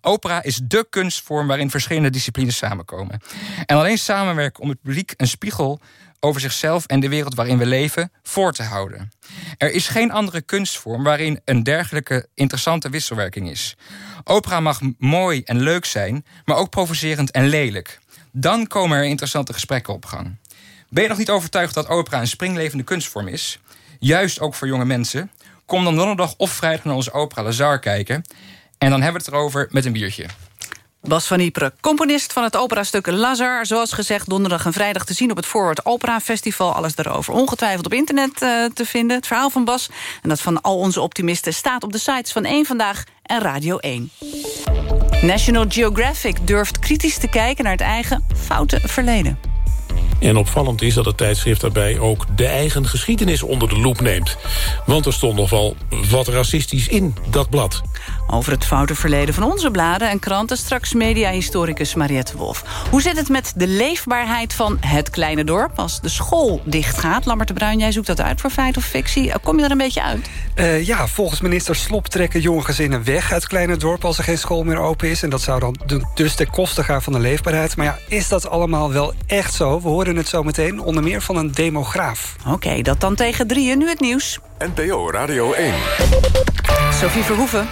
Opera is dé kunstvorm waarin verschillende disciplines samenkomen. En alleen samenwerken om het publiek een spiegel over zichzelf en de wereld waarin we leven voor te houden. Er is geen andere kunstvorm waarin een dergelijke interessante wisselwerking is. Opera mag mooi en leuk zijn, maar ook provocerend en lelijk. Dan komen er interessante gesprekken op gang. Ben je nog niet overtuigd dat opera een springlevende kunstvorm is? Juist ook voor jonge mensen? Kom dan donderdag of vrijdag naar onze opera Lazar kijken. En dan hebben we het erover met een biertje. Bas van Ypres, componist van het operastuk Lazar. Zoals gezegd, donderdag en vrijdag te zien op het Forward Opera Festival. Alles daarover ongetwijfeld op internet uh, te vinden. Het verhaal van Bas en dat van al onze optimisten... staat op de sites van 1 Vandaag en Radio 1. National Geographic durft kritisch te kijken naar het eigen foute verleden. En opvallend is dat het tijdschrift daarbij ook de eigen geschiedenis onder de loep neemt. Want er stond nogal wat racistisch in dat blad. Over het foute verleden van onze bladen en kranten... straks mediahistoricus Mariette Wolf. Hoe zit het met de leefbaarheid van het kleine dorp... als de school dichtgaat? Lammert de Bruin, jij zoekt dat uit voor feit of fictie. Kom je er een beetje uit? Uh, ja, volgens minister Slop trekken jonge gezinnen weg uit het kleine dorp... als er geen school meer open is. En dat zou dan dus ten koste gaan van de leefbaarheid. Maar ja, is dat allemaal wel echt zo? We horen het zo meteen, onder meer van een demograaf. Oké, okay, dat dan tegen drieën. Nu het nieuws. NPO Radio 1. Sophie Verhoeven.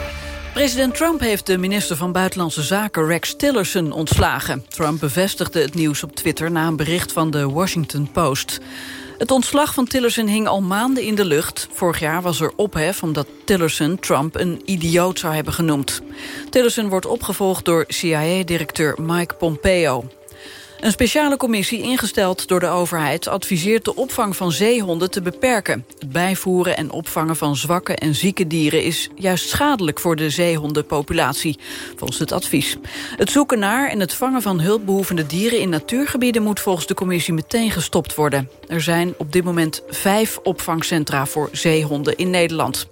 President Trump heeft de minister van Buitenlandse Zaken Rex Tillerson ontslagen. Trump bevestigde het nieuws op Twitter na een bericht van de Washington Post. Het ontslag van Tillerson hing al maanden in de lucht. Vorig jaar was er ophef omdat Tillerson Trump een idioot zou hebben genoemd. Tillerson wordt opgevolgd door CIA-directeur Mike Pompeo. Een speciale commissie ingesteld door de overheid... adviseert de opvang van zeehonden te beperken. Het bijvoeren en opvangen van zwakke en zieke dieren... is juist schadelijk voor de zeehondenpopulatie, volgens het advies. Het zoeken naar en het vangen van hulpbehoevende dieren... in natuurgebieden moet volgens de commissie meteen gestopt worden. Er zijn op dit moment vijf opvangcentra voor zeehonden in Nederland.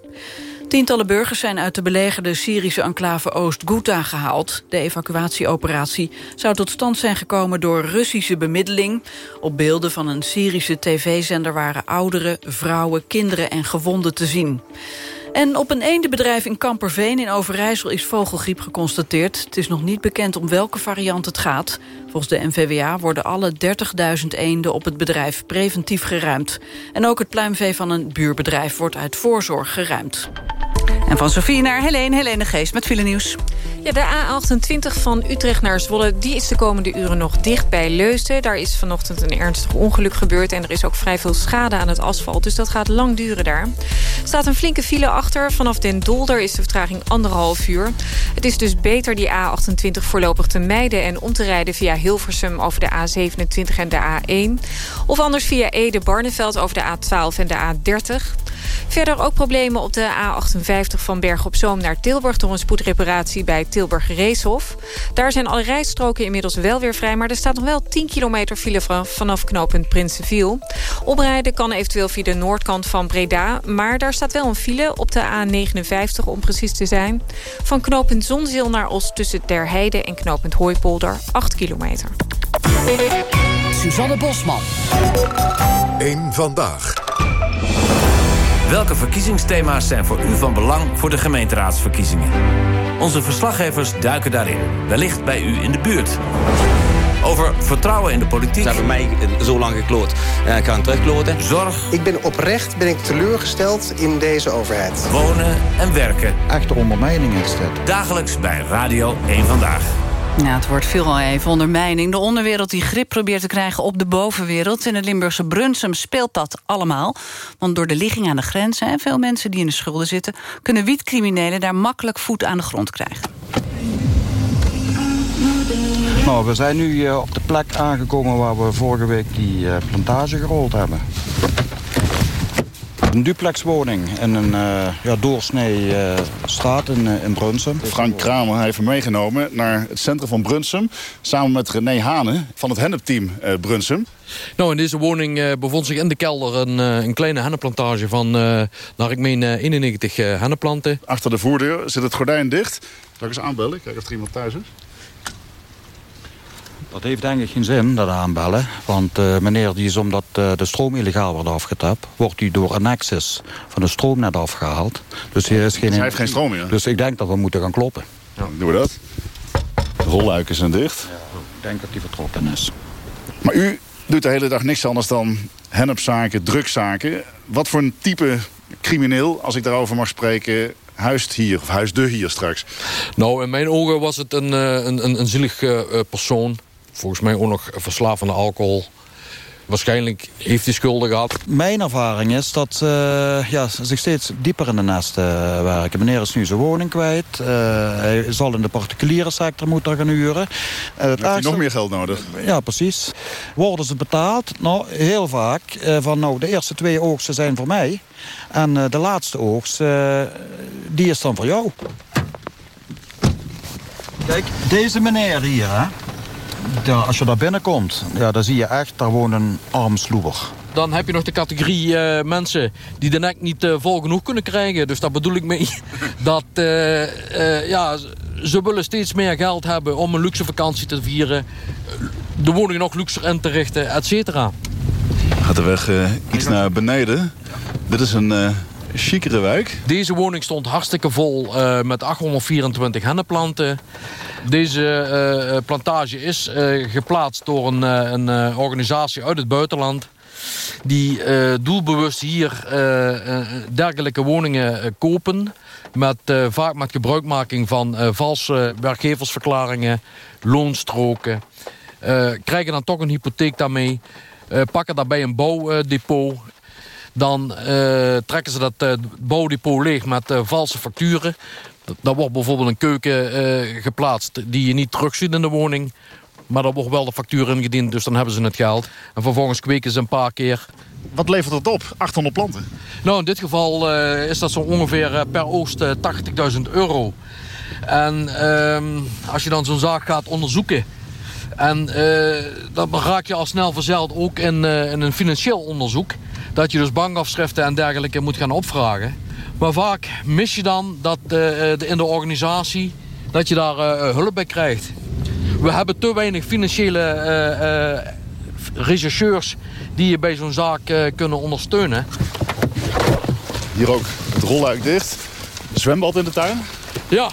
Tientallen burgers zijn uit de belegerde Syrische enclave Oost-Ghouta gehaald. De evacuatieoperatie zou tot stand zijn gekomen door Russische bemiddeling. Op beelden van een Syrische tv-zender waren ouderen, vrouwen, kinderen en gewonden te zien. En op een eendenbedrijf in Kamperveen in Overijssel is vogelgriep geconstateerd. Het is nog niet bekend om welke variant het gaat. Volgens de NVWA worden alle 30.000 eenden op het bedrijf preventief geruimd. En ook het pluimvee van een buurbedrijf wordt uit voorzorg geruimd. En van Sofie naar Helene, Helene Geest met file nieuws. Ja, de A28 van Utrecht naar Zwolle die is de komende uren nog dicht bij Leusden. Daar is vanochtend een ernstig ongeluk gebeurd... en er is ook vrij veel schade aan het asfalt, dus dat gaat lang duren daar. Er staat een flinke file achter. Vanaf Den Dolder is de vertraging anderhalf uur. Het is dus beter die A28 voorlopig te mijden... en om te rijden via Hilversum over de A27 en de A1. Of anders via Ede-Barneveld over de A12 en de A30. Verder ook problemen op de A58 van Berg op Zoom naar Tilburg... door een spoedreparatie bij Tilburg Reeshof. Daar zijn alle rijstroken inmiddels wel weer vrij... maar er staat nog wel 10 kilometer file vanaf knooppunt Prinsenviel. Oprijden kan eventueel via de noordkant van Breda... maar daar staat wel een file op de A59 om precies te zijn. Van knooppunt Zonzeel naar Os tussen Terheide en knooppunt Hooipolder 8 kilometer. Suzanne Bosman. Eén vandaag. Welke verkiezingsthema's zijn voor u van belang voor de gemeenteraadsverkiezingen? Onze verslaggevers duiken daarin, wellicht bij u in de buurt. Over vertrouwen in de politiek. Ze hebben mij zo lang gekloot. En ik ga hem terugkloten. Zorg. Ik ben oprecht ben ik teleurgesteld in deze overheid. Wonen en werken. Echte ondermijning is dit. Dagelijks bij Radio 1 Vandaag. Ja, het wordt veel al even ondermijning. De onderwereld die grip probeert te krijgen op de bovenwereld. In het Limburgse Brunsum speelt dat allemaal. Want door de ligging aan de grenzen en veel mensen die in de schulden zitten... kunnen wietcriminelen daar makkelijk voet aan de grond krijgen. Nou, we zijn nu uh, op de plek aangekomen waar we vorige week die uh, plantage gerold hebben. Een duplexwoning in een uh, ja, doorsnee straat in, in Brunsum. Frank Kramer heeft me meegenomen naar het centrum van Brunsum... samen met René Hane van het hennepteam Brunsum. Nou, in deze woning bevond zich in de kelder een, een kleine hennepplantage van, naar ik meen, 91 henneplanten. Achter de voordeur zit het gordijn dicht. Zal ik eens aanbellen? Kijk of er iemand thuis is. Dat heeft denk ik geen zin, dat aanbellen. Want uh, meneer die is omdat uh, de stroom illegaal wordt afgetapt... wordt hij door Annexis van de stroomnet afgehaald. Dus, hij, is geen dus hij heeft geen stroom meer? Dus ik denk dat we moeten gaan kloppen. Ja, doen we dat. De rolluiken zijn dicht. Ja, ik denk dat hij vertrokken is. Maar u doet de hele dag niks anders dan hennepzaken, drugszaken. Wat voor een type crimineel, als ik daarover mag spreken huist hier, of huisde hier straks? Nou, in mijn ogen was het een, een, een, een zielig persoon. Volgens mij ook nog verslaafd aan alcohol. Waarschijnlijk heeft hij schulden gehad. Mijn ervaring is dat ze uh, ja, zich steeds dieper in de nesten uh, werken. Meneer is nu zijn woning kwijt. Uh, hij zal in de particuliere sector moeten gaan huren. Uh, heeft hij nog meer geld nodig? Ja, precies. Worden ze betaald? Nou, heel vaak. van nou, de eerste twee oogsten zijn voor mij. En de laatste oogst, die is dan voor jou. Kijk, deze meneer hier, hè. Ja, als je daar binnenkomt, ja, dan zie je echt, daar woont een arm sloeber. Dan heb je nog de categorie uh, mensen die de nek niet uh, vol genoeg kunnen krijgen. Dus daar bedoel ik mee dat uh, ja, ze willen steeds meer geld hebben om een luxe vakantie te vieren. De woning nog luxer in te richten, et cetera. Gaat de weg iets naar beneden. Dit is een chicere wijk. Deze woning stond hartstikke vol uh, met 824 henneplanten. Deze uh, plantage is uh, geplaatst door een, een organisatie uit het buitenland... die doelbewust hier dergelijke woningen kopen... Met, vaak met gebruikmaking van valse werkgeversverklaringen, loonstroken... krijgen dan toch een hypotheek daarmee... pakken daarbij een bouwdepot dan trekken ze dat bouwdepot leeg met valse facturen. Dan wordt bijvoorbeeld een keuken geplaatst die je niet terugziet in de woning. Maar dan wordt wel de factuur ingediend, dus dan hebben ze het geld. En vervolgens kweken ze een paar keer. Wat levert dat op? 800 planten? Nou, in dit geval is dat zo ongeveer per oogst 80.000 euro. En ehm, als je dan zo'n zaak gaat onderzoeken... En dan raak je al snel verzeild ook in, in een financieel onderzoek dat je dus bankafschriften en dergelijke moet gaan opvragen. Maar vaak mis je dan dat de, de in de organisatie dat je daar uh, hulp bij krijgt. We hebben te weinig financiële uh, rechercheurs die je bij zo'n zaak kunnen ondersteunen. Hier ook het rolluik dicht. Zwembad in de tuin. Ja.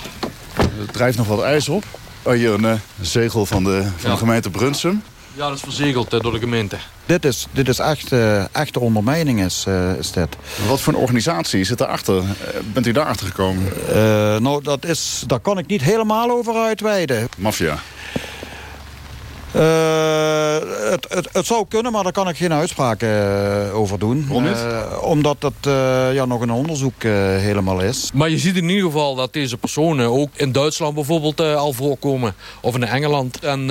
Er drijft nog wat ijs op. Oh, hier een zegel van de, van Ja. de gemeente Brunsum. Ja, dat is verzegeld door de gemeente. Dit is, dit is echt, eh, echte ondermijning is, eh, is dit. Wat voor een organisatie zit daarachter? Eh, Bent u daarachter gekomen? Eh, nou, dat is, daar kan ik niet helemaal over uitweiden. Maffia. Eh, het, het, het zou kunnen, maar daar kan ik geen uitspraak eh, over doen. Waarom niet? Eh, omdat het eh, ja, nog een onderzoek helemaal is. Maar je ziet in ieder geval dat deze personen ook in Duitsland bijvoorbeeld al voorkomen. Of in Engeland. En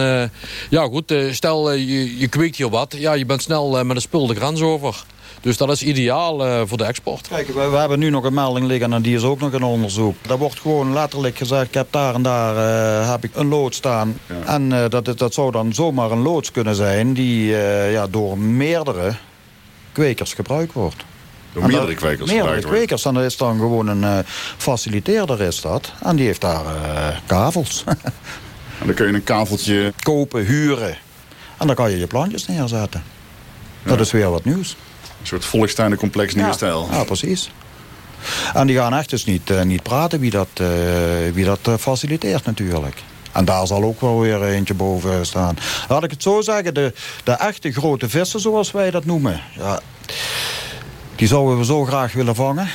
ja goed, stel je, je kweekt hier wat. Ja, je bent snel met een spul de grens over. Dus dat is ideaal eh, voor de export. Kijk, we, we hebben nu nog een melding liggen en die is ook nog in onderzoek. Daar wordt gewoon letterlijk gezegd, ik heb daar en daar eh, heb ik een loods staan. En eh, dat, dat zou dan zomaar een loods kunnen zijn die eh, ja, door meerdere kwekers gebruikt wordt. Door meerdere dat- kwekers Meerdere gebruikt wordt. kwekers. En dat is dan gewoon een eh, faciliteerder is dat. En die heeft daar eh, kavels. en dan kun je een kaveltje... Kopen, huren. En dan kan je je plantjes neerzetten. Dat is weer wat nieuws. Een soort volkstuinencomplex nieuwe ja. stijl. Ja, precies. En die gaan echt dus niet, eh, niet praten wie dat, eh, wie dat eh, faciliteert natuurlijk. En daar zal ook wel weer eentje boven staan. Laat ik het zo zeggen, de, de echte grote vissen zoals wij dat noemen... Ja, die zouden we zo graag willen vangen.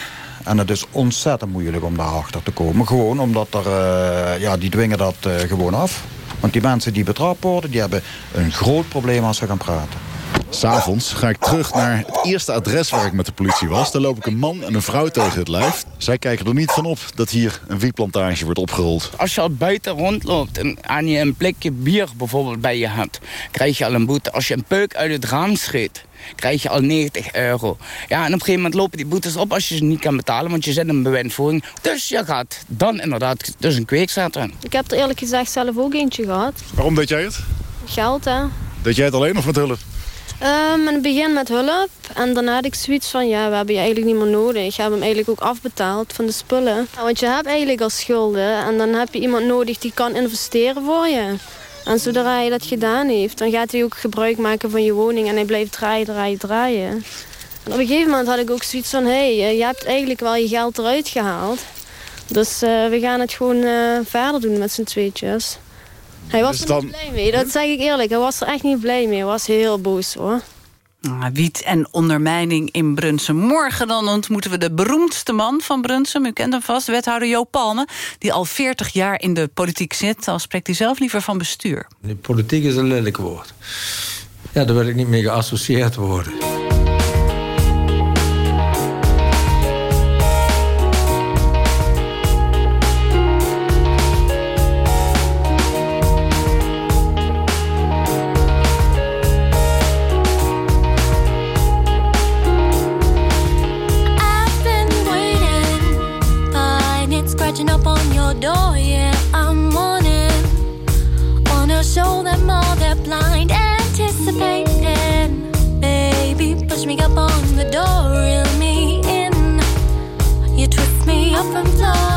En het is ontzettend moeilijk om daarachter te komen. Gewoon omdat er, uh, ja, die dwingen dat uh, gewoon af. Want die mensen die betrapt worden, die hebben een groot probleem als ze gaan praten. S'avonds ga ik terug naar het eerste adres waar ik met de politie was. Daar loop ik een man en een vrouw tegen het lijf. Zij kijken er niet van op dat hier een wietplantage wordt opgerold. Als je al buiten rondloopt en aan je een plekje bier bijvoorbeeld bij je hebt... krijg je al een boete. Als je een peuk uit het raam schiet krijg je al 90 euro. Ja, en op een gegeven moment lopen die boetes op als je ze niet kan betalen... want je zet een bewindvoering. Dus je gaat dan inderdaad dus een kweek zetten. Ik heb er eerlijk gezegd zelf ook eentje gehad. Waarom deed jij het? Geld, hè. Deed jij het alleen of met hulp? Um, in het begin met hulp. En daarna had ik zoiets van, ja, we hebben je eigenlijk niet meer nodig. Ik heb hem eigenlijk ook afbetaald van de spullen. Want je hebt eigenlijk al schulden. En dan heb je iemand nodig die kan investeren voor je. En zodra hij dat gedaan heeft, dan gaat hij ook gebruik maken van je woning. En hij blijft draaien, draaien, draaien. En op een gegeven moment had ik ook zoiets van... hé, hey, je hebt eigenlijk wel je geld eruit gehaald. Dus uh, we gaan het gewoon uh, verder doen met z'n tweetjes. Hij was dus er niet blij mee, dat zeg ik eerlijk. Hij was er echt niet blij mee. Hij was heel boos, hoor. Ah, wiet en ondermijning in Brunsum. Morgen dan ontmoeten we de beroemdste man van Brunsum. U kent hem vast, wethouder Joop Palme. Die al 40 jaar in de politiek zit. Al spreekt hij zelf liever van bestuur. De politiek is een lelijk woord. Ja, daar wil ik niet mee geassocieerd worden. me up on the door, reel me in. You twist me up and fly.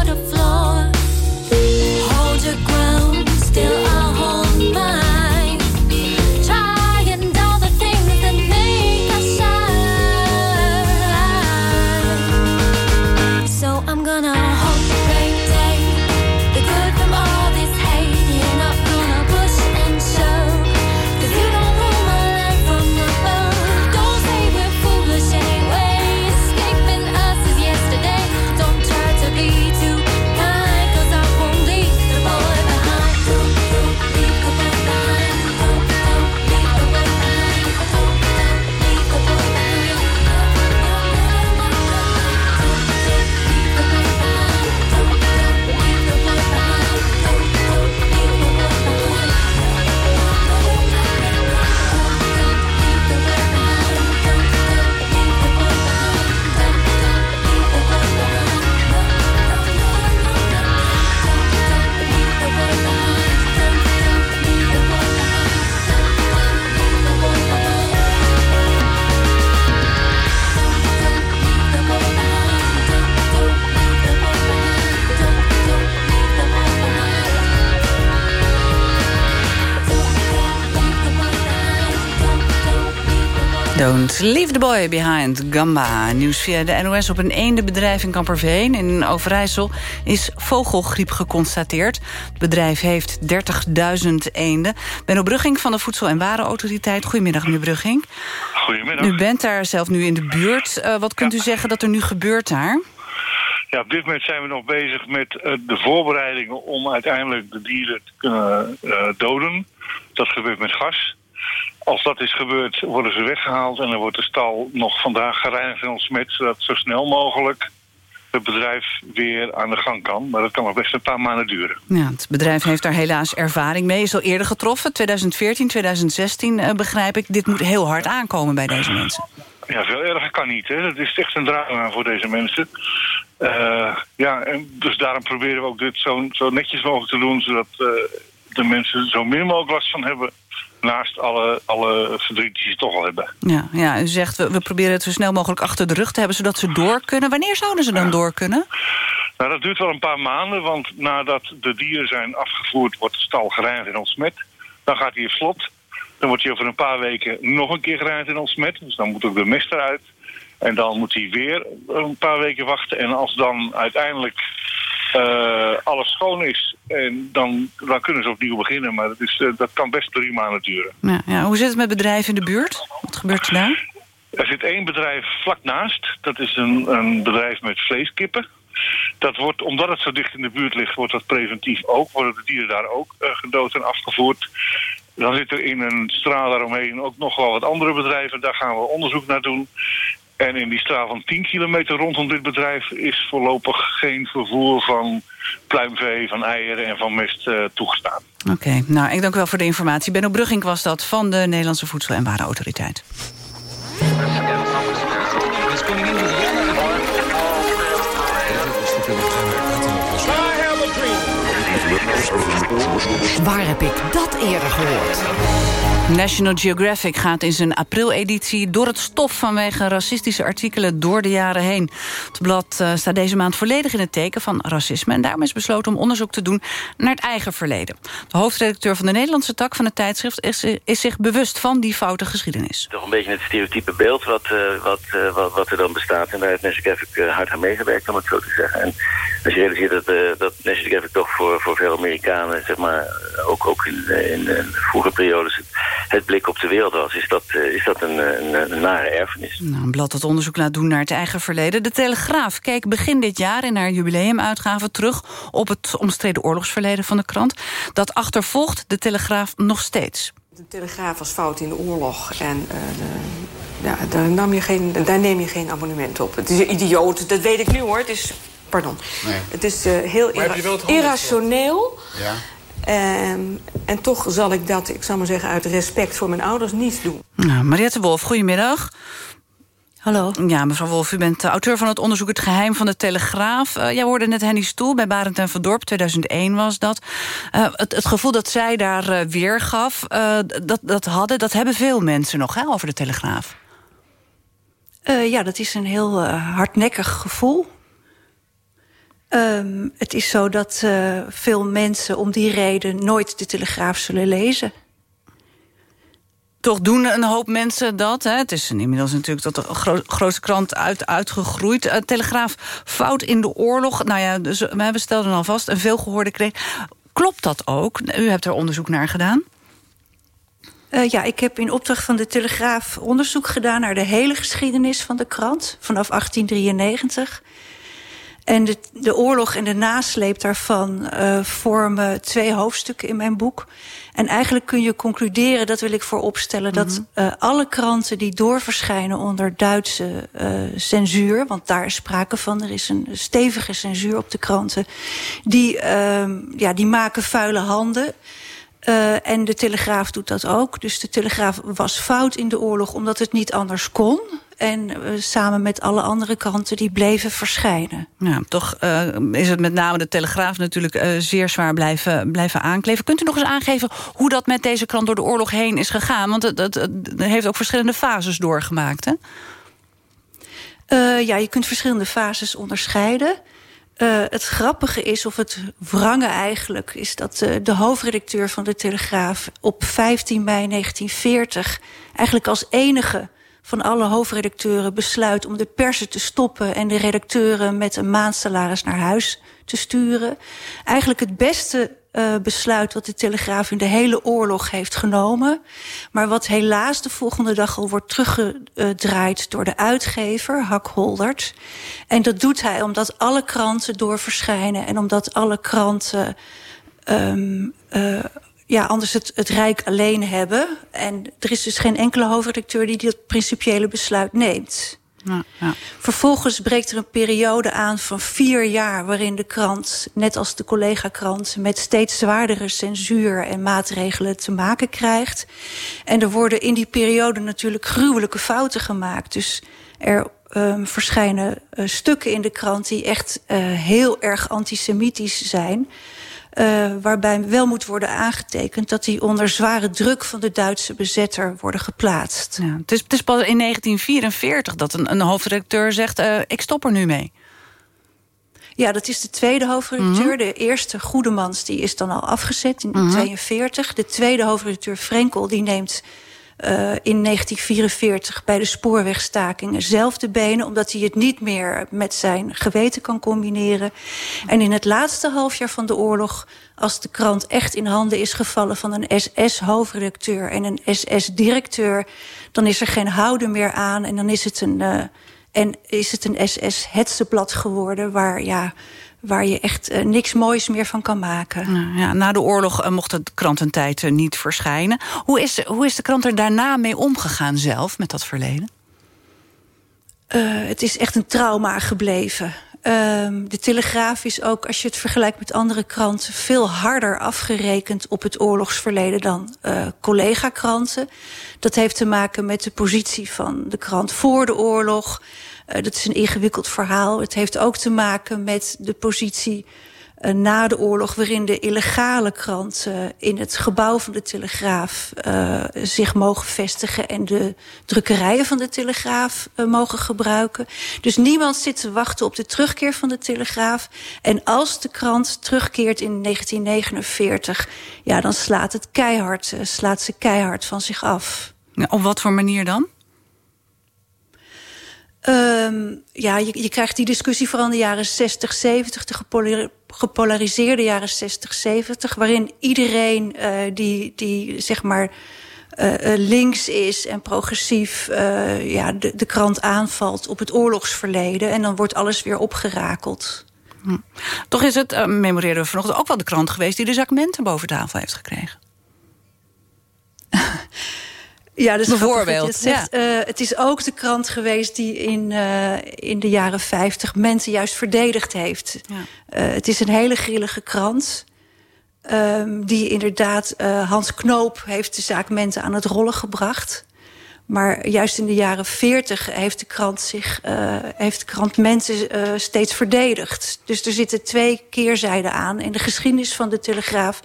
Leave the boy behind Gamba. Nieuws via de NOS op een eendenbedrijf in Kamperveen. In Overijssel is vogelgriep geconstateerd. Het bedrijf heeft 30.000 eenden. Benno Brugging van de Voedsel- en Warenautoriteit. Goedemiddag, meneer Brugging. Goedemiddag. U bent daar zelf nu in de buurt. Uh, wat kunt u zeggen dat er nu gebeurt daar? Ja, op dit moment zijn we nog bezig met uh, de voorbereidingen... om uiteindelijk de dieren te kunnen uh, doden. Dat gebeurt met gas. Als dat is gebeurd, worden ze weggehaald... en dan wordt de stal nog vandaag gereinigd en ontsmet... zodat zo snel mogelijk het bedrijf weer aan de gang kan. Maar dat kan nog best een paar maanden duren. Ja, het bedrijf heeft daar helaas ervaring mee. Is al eerder getroffen, 2014, 2016 uh, begrijp ik. Dit moet heel hard aankomen bij deze mensen. Ja, veel erger kan niet. Hè. Dat is echt een drama voor deze mensen. Uh, ja, en dus daarom proberen we ook dit zo, zo netjes mogelijk te doen... zodat uh, de mensen zo min mogelijk last van hebben naast alle, alle verdriet die ze toch al hebben. Ja, ja u zegt, we, we proberen het zo snel mogelijk achter de rug te hebben... zodat ze door kunnen. Wanneer zouden ze dan door kunnen? Nou, dat duurt wel een paar maanden, want nadat de dieren zijn afgevoerd... wordt de stal gereinigd en ontsmet. Dan gaat hij op slot. Dan wordt hij over een paar weken nog een keer gereinigd en ontsmet. Dus dan moet ook de mest eruit. En dan moet hij weer een paar weken wachten. En als dan uiteindelijk eh, alles schoon is. En dan, dan kunnen ze opnieuw beginnen. Maar dat, is, eh, dat kan best drie maanden duren. Ja, ja. Hoe zit het met bedrijven in de buurt? Wat gebeurt er daar? Er zit één bedrijf vlak naast. Dat is een, een bedrijf met vleeskippen. Dat wordt, omdat het zo dicht in de buurt ligt, wordt dat preventief ook. Worden de dieren daar ook uh, gedood en afgevoerd. Dan zit er in een straal daaromheen ook nog wel wat andere bedrijven. Daar gaan we onderzoek naar doen. En in die straal van 10 kilometer rondom dit bedrijf is voorlopig geen vervoer van pluimvee, van eieren en van mest uh, toegestaan. Oké, okay, nou ik dank u wel voor de informatie. Benno Brugging was dat van de Nederlandse Voedsel- en Warenautoriteit. Waar heb ik dat eerder gehoord? National Geographic gaat in zijn aprileditie door het stof... vanwege racistische artikelen door de jaren heen. Het blad uh, staat deze maand volledig in het teken van racisme... en daarom is besloten om onderzoek te doen naar het eigen verleden. De hoofdredacteur van de Nederlandse tak van het tijdschrift... is, is zich bewust van die foute geschiedenis. Toch een beetje het stereotype beeld wat, uh, wat, uh, wat, wat, er dan bestaat. En daar heeft National Geographic hard aan meegewerkt, om het zo te zeggen. En als je realiseert dat, dat National Geographic toch voor, voor veel Amerikanen... zeg maar, ook, ook in, in, vroege periodes... het blik op de wereld was, is dat, uh, is dat een, een, een, nare erfenis. Nou, een blad dat onderzoek laat doen naar het eigen verleden. De Telegraaf keek begin dit jaar in haar jubileumuitgave terug... op het omstreden oorlogsverleden van de krant. Dat achtervolgt de Telegraaf nog steeds. De Telegraaf was fout in de oorlog en uh, de, ja, daar, nam je geen, daar neem je geen abonnement op. Het is idioot, dat weet ik nu hoor. Het is, pardon. Nee. Het is uh, heel irrationeel... Ja. Um, en toch zal ik dat, ik zal maar zeggen, uit respect voor mijn ouders niet doen. Nou, Mariette Wolf, goedemiddag. Hallo. Ja, mevrouw Wolf, u bent auteur van het onderzoek Het Geheim van de Telegraaf. Uh, jij hoorde net Henny Stoel bij Barend en Verdorp, 2001 was dat. Uh, het, het, gevoel dat zij daar uh, weergaf, dat, dat hadden... dat hebben veel mensen nog hè, over de Telegraaf. ja, dat is een heel hardnekkig gevoel. Um, het is zo dat uh, veel mensen om die reden nooit de Telegraaf zullen lezen. Toch doen een hoop mensen dat. Hè? Het is inmiddels natuurlijk tot de gro grootste krant uit, uitgegroeid. Uh, Telegraaf fout in de oorlog. Nou ja, dus, we stelden al vast een veelgehoorde kreeg. Klopt dat ook? U hebt er onderzoek naar gedaan. Uh, ja, ik heb in opdracht van de Telegraaf onderzoek gedaan... naar de hele geschiedenis van de krant, vanaf 1893... En de, de oorlog en de nasleep daarvan uh, vormen twee hoofdstukken in mijn boek. En eigenlijk kun je concluderen, dat wil ik vooropstellen... Mm -hmm. dat uh, alle kranten die doorverschijnen onder Duitse uh, censuur... want daar is sprake van, er is een stevige censuur op de kranten... die, ja, die maken vuile handen... Uh, en de Telegraaf doet dat ook. Dus de Telegraaf was fout in de oorlog omdat het niet anders kon. En uh, samen met alle andere kranten die bleven verschijnen. Ja, toch uh, is het met name de Telegraaf natuurlijk zeer zwaar blijven, blijven aankleven. Kunt u nog eens aangeven hoe dat met deze krant door de oorlog heen is gegaan? Want het, het, het heeft ook verschillende fases doorgemaakt, hè? ja, je kunt verschillende fases onderscheiden. Uh, het grappige is, of het wrange eigenlijk... is dat uh, de hoofdredacteur van de Telegraaf op 15 mei 1940... eigenlijk als enige van alle hoofdredacteuren besluit om de persen te stoppen... en de redacteuren met een maandsalaris naar huis te sturen. Eigenlijk het beste uh, besluit wat de Telegraaf in de hele oorlog heeft genomen. Maar wat helaas de volgende dag al wordt teruggedraaid door de uitgever, Hak Holdert. En dat doet hij omdat alle kranten doorverschijnen en omdat alle kranten... Um, uh, ja, anders het, het Rijk alleen hebben. En er is dus geen enkele hoofdredacteur die dat principiële besluit neemt. Ja, ja. Vervolgens breekt er een periode aan van vier jaar... waarin de krant, net als de collega-krant... met steeds zwaardere censuur en maatregelen te maken krijgt. En er worden in die periode natuurlijk gruwelijke fouten gemaakt. Dus er um, verschijnen uh, stukken in de krant... die echt uh, heel erg antisemitisch zijn... Uh, waarbij wel moet worden aangetekend... dat die onder zware druk van de Duitse bezetter worden geplaatst. Ja, het, is, het is pas in 1944 dat een, een hoofdredacteur zegt... Uh, ik stop er nu mee. Ja, dat is de tweede hoofdredacteur. Mm -hmm. De eerste Goedemans die is dan al afgezet in 1942. Mm -hmm. De tweede hoofdredacteur Frenkel die neemt in 1944 bij de spoorwegstakingen zelf de benen... omdat hij het niet meer met zijn geweten kan combineren. En in het laatste halfjaar van de oorlog... als de krant echt in handen is gevallen van een SS-hoofdredacteur... en een SS-directeur, dan is er geen houden meer aan... en dan is het een, uh, en is het een SS-hetsenblad geworden... waar ja, waar je echt uh, niks moois meer van kan maken. Ja, na de oorlog uh, mocht de krant een tijd uh, niet verschijnen. Hoe is, hoe is de krant er daarna mee omgegaan zelf, met dat verleden? het is echt een trauma gebleven. Ehm, de Telegraaf is ook, als je het vergelijkt met andere kranten... veel harder afgerekend op het oorlogsverleden dan collega-kranten. Dat heeft te maken met de positie van de krant voor de oorlog... Uh, dat is een ingewikkeld verhaal. Het heeft ook te maken met de positie uh, na de oorlog... waarin de illegale kranten in het gebouw van de Telegraaf zich mogen vestigen... en de drukkerijen van de Telegraaf mogen gebruiken. Dus niemand zit te wachten op de terugkeer van de Telegraaf. En als de krant terugkeert in 1949... ja, dan slaat, het keihard, slaat ze keihard van zich af. Op wat voor manier dan? Um, ja, je, je krijgt die discussie vooral in de jaren 60, 70... de gepolar, gepolariseerde jaren 60, 70... waarin iedereen uh, die, die zeg maar uh, links is en progressief... Uh, ja, de, de krant aanvalt op het oorlogsverleden... en dan wordt alles weer opgerakeld. Hm. Toch is het, memoreerden we vanochtend, ook wel de krant geweest... die de zakmenten boven tafel heeft gekregen. Ja, dus bijvoorbeeld. Het, ja. uh, het is ook de krant geweest die in, uh, in de jaren 50 mensen juist verdedigd heeft. Ja. Uh, het is een hele grillige krant. Um, die inderdaad, Hans Knoop heeft de zaak mensen aan het rollen gebracht. Maar juist in de jaren 40 heeft de krant, zich, heeft de krant mensen steeds verdedigd. Dus er zitten twee keerzijden aan. En de geschiedenis van de Telegraaf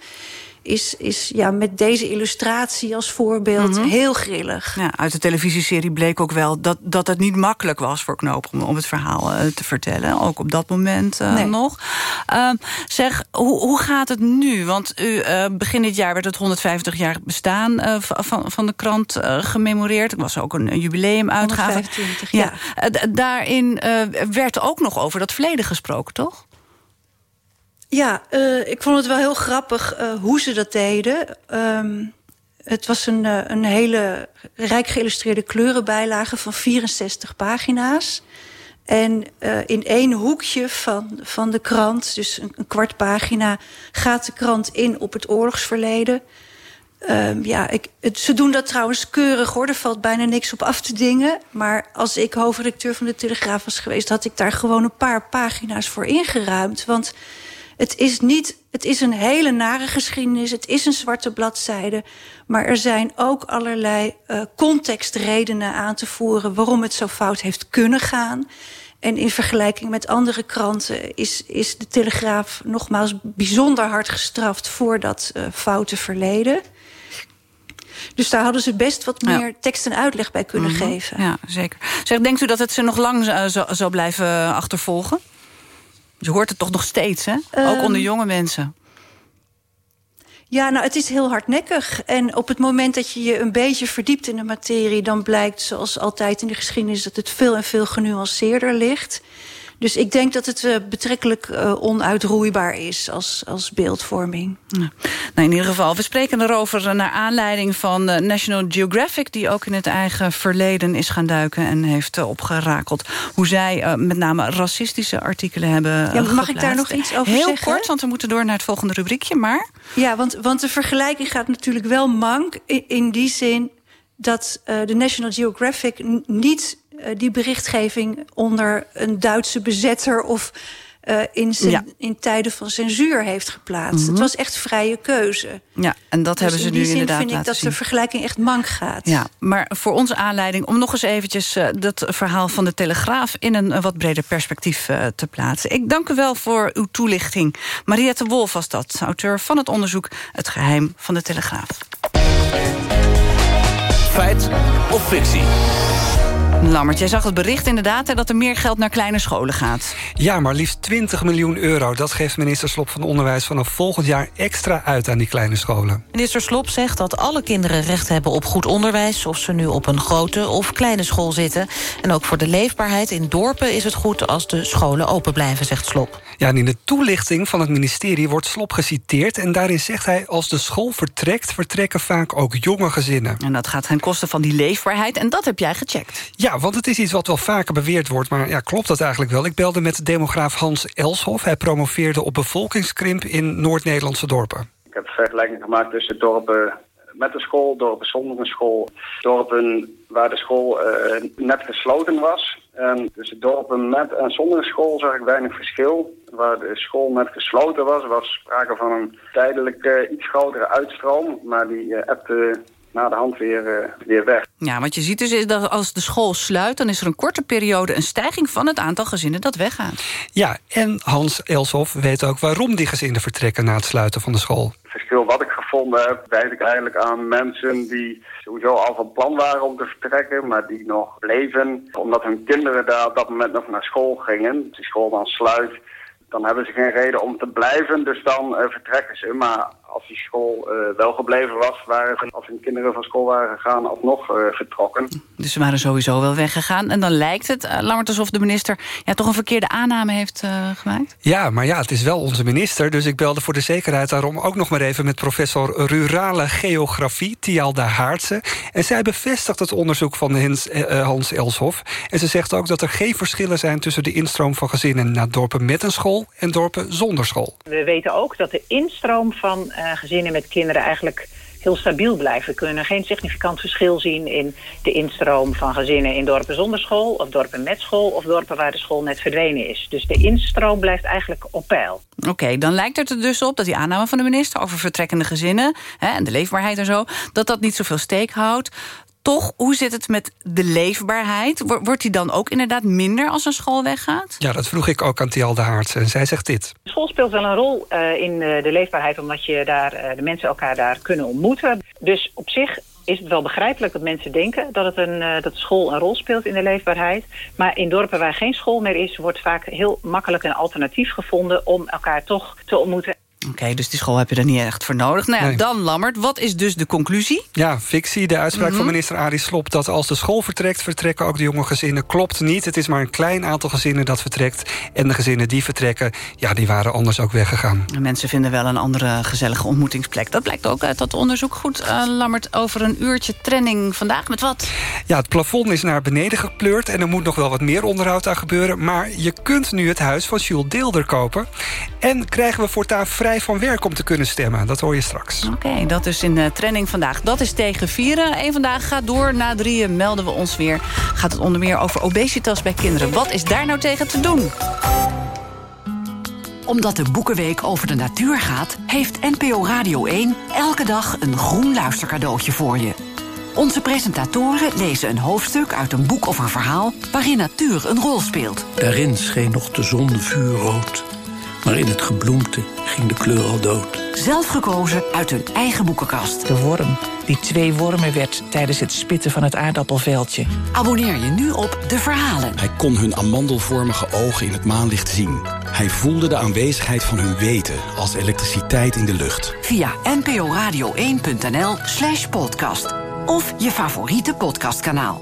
is, is ja, met deze illustratie als voorbeeld mm -hmm. heel grillig. Ja, uit de televisieserie bleek ook wel dat, dat het niet makkelijk was voor Knoop... om, om het verhaal uh, te vertellen, ook op dat moment uh, nee. nog. Uh, zeg, hoe, hoe gaat het nu? Want u, uh, begin dit jaar werd het 150 jaar bestaan van, van de krant gememoreerd. Er was ook een, een jubileumuitgave. 125, ja. ja. daarin werd ook nog over dat verleden gesproken, toch? Ja, uh, ik vond het wel heel grappig uh, hoe ze dat deden. Um, het was een, uh, een hele rijk geïllustreerde kleurenbijlage van 64 pagina's. En in één hoekje van, van de krant, dus een, kwart pagina... gaat de krant in op het oorlogsverleden. Um, ja, ik, het, ze doen dat trouwens keurig, hoor. Er valt bijna niks op af te dingen. Maar als ik hoofdredacteur van de Telegraaf was geweest... had ik daar gewoon een paar pagina's voor ingeruimd. Want het is, niet, het is een hele nare geschiedenis. Het is een zwarte bladzijde. Maar er zijn ook allerlei uh, contextredenen aan te voeren... waarom het zo fout heeft kunnen gaan. En in vergelijking met andere kranten is, is de Telegraaf nogmaals bijzonder hard gestraft voor dat uh, foute verleden. Dus daar hadden ze best wat meer ja. tekst en uitleg bij kunnen mm -hmm. geven. Ja, zeker. Zeg, denkt u dat het ze nog lang uh, zou, zou blijven achtervolgen? Je hoort het toch nog steeds, hè? Um, Ook onder jonge mensen. Ja, nou, het is heel hardnekkig. En op het moment dat je je een beetje verdiept in de materie... dan blijkt, zoals altijd in de geschiedenis... dat het veel en veel genuanceerder ligt. Dus ik denk dat het uh, betrekkelijk uh, onuitroeibaar is als, als beeldvorming. Ja. Nou, in ieder geval, we spreken erover naar aanleiding van National Geographic... die ook in het eigen verleden is gaan duiken en heeft opgerakeld... hoe zij met name racistische artikelen hebben ja, Mag geplaatst. ik daar nog iets over Heel zeggen? kort, want we moeten door naar het volgende rubriekje, maar... Ja, want, want de vergelijking gaat natuurlijk wel mank in, in die zin... dat de National Geographic niet die berichtgeving onder een Duitse bezetter of uh, in, ja. in tijden van censuur heeft geplaatst. Mm -hmm. Het was echt vrije keuze. Ja, en dat dus hebben ze in die nu zin inderdaad vind ik dat zien. de vergelijking echt mank gaat. Ja, maar voor onze aanleiding om nog eens eventjes uh, dat verhaal van de Telegraaf in een uh, wat breder perspectief uh, te plaatsen. Ik dank u wel voor uw toelichting. Mariette Wolf was dat, auteur van het onderzoek Het Geheim van de Telegraaf. Feit of fictie? Lammert, jij zag het bericht inderdaad... dat er meer geld naar kleine scholen gaat. Ja, maar liefst 20 miljoen euro. Dat geeft minister Slop van Onderwijs vanaf volgend jaar extra uit aan die kleine scholen. Minister Slop zegt dat alle kinderen recht hebben op goed onderwijs... of ze nu op een grote of kleine school zitten. En ook voor de leefbaarheid in dorpen is het goed als de scholen open blijven, zegt Slop. Ja, en in de toelichting van het ministerie wordt Slop geciteerd... en daarin zegt hij, als de school vertrekt... vertrekken vaak ook jonge gezinnen. En dat gaat ten koste van die leefbaarheid, en dat heb jij gecheckt. Ja, want het is iets wat wel vaker beweerd wordt... maar ja, klopt dat eigenlijk wel? Ik belde met demograaf Hans Elshoff. Hij promoveerde op bevolkingskrimp in Noord-Nederlandse dorpen. Ik heb vergelijking gemaakt tussen dorpen met een school, dorpen zonder een school. Dorpen waar de school uh, net gesloten was. En tussen dorpen met en zonder school zag ik weinig verschil. Waar de school net gesloten was, was sprake van een tijdelijk iets grotere uitstroom. Maar die uh, na de hand weer, uh, weer weg. Ja, wat je ziet dus is dat als de school sluit... dan is er een korte periode een stijging van het aantal gezinnen dat weggaat. Ja, en Hans Elshoff weet ook waarom die gezinnen vertrekken... na het sluiten van de school. Het verschil wat ik gevonden heb, wijd ik eigenlijk aan mensen die sowieso al van plan waren om te vertrekken, maar die nog bleven omdat hun kinderen daar op dat moment nog naar school gingen. Als die school dan sluit, dan hebben ze geen reden om te blijven, dus dan uh, vertrekken ze. Maar als die school uh, wel gebleven was, waren ze, als hun kinderen van school waren gegaan, alsnog uh, vertrokken. Dus ze waren sowieso wel weggegaan. En dan lijkt het, uh, Lammert, alsof de minister ja, toch een verkeerde aanname heeft gemaakt? Ja, maar ja, het is wel onze minister. Dus ik belde voor de zekerheid daarom ook nog maar even... met professor Rurale Geografie, Tialda Haartse. En zij bevestigt het onderzoek van Hans, Hans Elshoff. En ze zegt ook dat er geen verschillen zijn... tussen de instroom van gezinnen naar dorpen met een school... en dorpen zonder school. We weten ook dat de instroom van uh, gezinnen met kinderen eigenlijk heel stabiel blijven. We kunnen geen significant verschil zien in de instroom van gezinnen in dorpen zonder school, of dorpen met school, of dorpen waar de school net verdwenen is. Dus de instroom blijft eigenlijk op peil. Oké, okay, dan lijkt het er dus op dat die aanname van de minister over vertrekkende gezinnen hè, en de leefbaarheid en zo, dat dat niet zoveel steek houdt. Toch, hoe zit het met de leefbaarheid? Wordt die dan ook inderdaad minder als een school weggaat? Ja, dat vroeg ik ook aan Tialde Haarts en zij zegt dit. De school speelt wel een rol uh, in uh, de leefbaarheid... omdat je daar, uh, de mensen elkaar daar kunnen ontmoeten. Dus op zich is het wel begrijpelijk dat mensen denken dat, het een, uh, dat school een rol speelt in de leefbaarheid. Maar in dorpen waar geen school meer is, wordt vaak heel makkelijk een alternatief gevonden om elkaar toch te ontmoeten. Oké, okay, dus die school heb je er niet echt voor nodig. Nou ja, nee. dan Lammert, wat is dus de conclusie? Ja, fictie. De uitspraak mm -hmm. van minister Arie Slob... dat als de school vertrekt, vertrekken ook de jonge gezinnen... klopt niet. Het is maar een klein aantal gezinnen dat vertrekt. En de gezinnen die vertrekken, ja, die waren anders ook weggegaan. Mensen vinden wel een andere gezellige ontmoetingsplek. Dat blijkt ook uit dat onderzoek. Goed, uh, Lammert, over een uurtje training vandaag met wat? Ja, het plafond is naar beneden gepleurd... en er moet nog wel wat meer onderhoud aan gebeuren. Maar je kunt nu het huis van Jules Deelder kopen. En krijgen we voortaan vrij van werk om te kunnen stemmen. Dat hoor je straks. Oké, okay, dat is in de training vandaag. Dat is tegen vieren. Eén vandaag gaat door. Na drieën melden we ons weer. Gaat het onder meer over obesitas bij kinderen. Wat is daar nou tegen te doen? Omdat de Boekenweek over de natuur gaat... heeft NPO Radio 1 elke dag een groen luistercadeautje voor je. Onze presentatoren lezen een hoofdstuk uit een boek of een verhaal... waarin natuur een rol speelt. Daarin scheen nog de zon vuurrood... Maar in het gebloemte ging de kleur al dood. Zelf gekozen uit hun eigen boekenkast. De worm die twee wormen werd tijdens het spitten van het aardappelveldje. Abonneer je nu op De Verhalen. Hij kon hun amandelvormige ogen in het maanlicht zien. Hij voelde de aanwezigheid van hun weten als elektriciteit in de lucht. Via nporadio1.nl slash podcast. Of je favoriete podcastkanaal.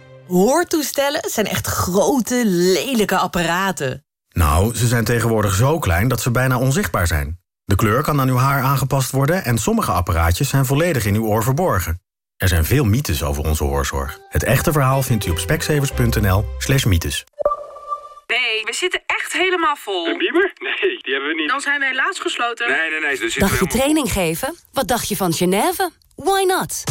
Hoortoestellen zijn echt grote, lelijke apparaten. Nou, ze zijn tegenwoordig zo klein dat ze bijna onzichtbaar zijn. De kleur kan aan uw haar aangepast worden... en sommige apparaatjes zijn volledig in uw oor verborgen. Er zijn veel mythes over onze hoorzorg. Het echte verhaal vindt u op speksevers.nl slash mythes. Nee, we zitten echt helemaal vol. Een bieber? Nee, die hebben we niet. Dan zijn we helaas gesloten. Nee, nee, nee. Dus Dacht je training geven? Wat dacht je van Genève? Why not?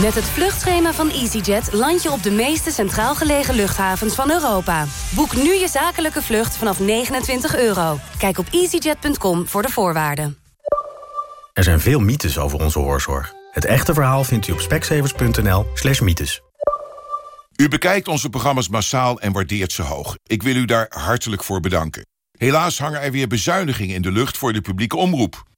Met het vluchtschema van EasyJet land je op de meeste centraal gelegen luchthavens van Europa. Boek nu je zakelijke vlucht vanaf 29 euro. Kijk op easyjet.com voor de voorwaarden. Er zijn veel mythes over onze hoorzorg. Het echte verhaal vindt u op speksevers.nl slash mythes. U bekijkt onze programma's massaal en waardeert ze hoog. Ik wil u daar hartelijk voor bedanken. Helaas hangen er weer bezuinigingen in de lucht voor de publieke omroep.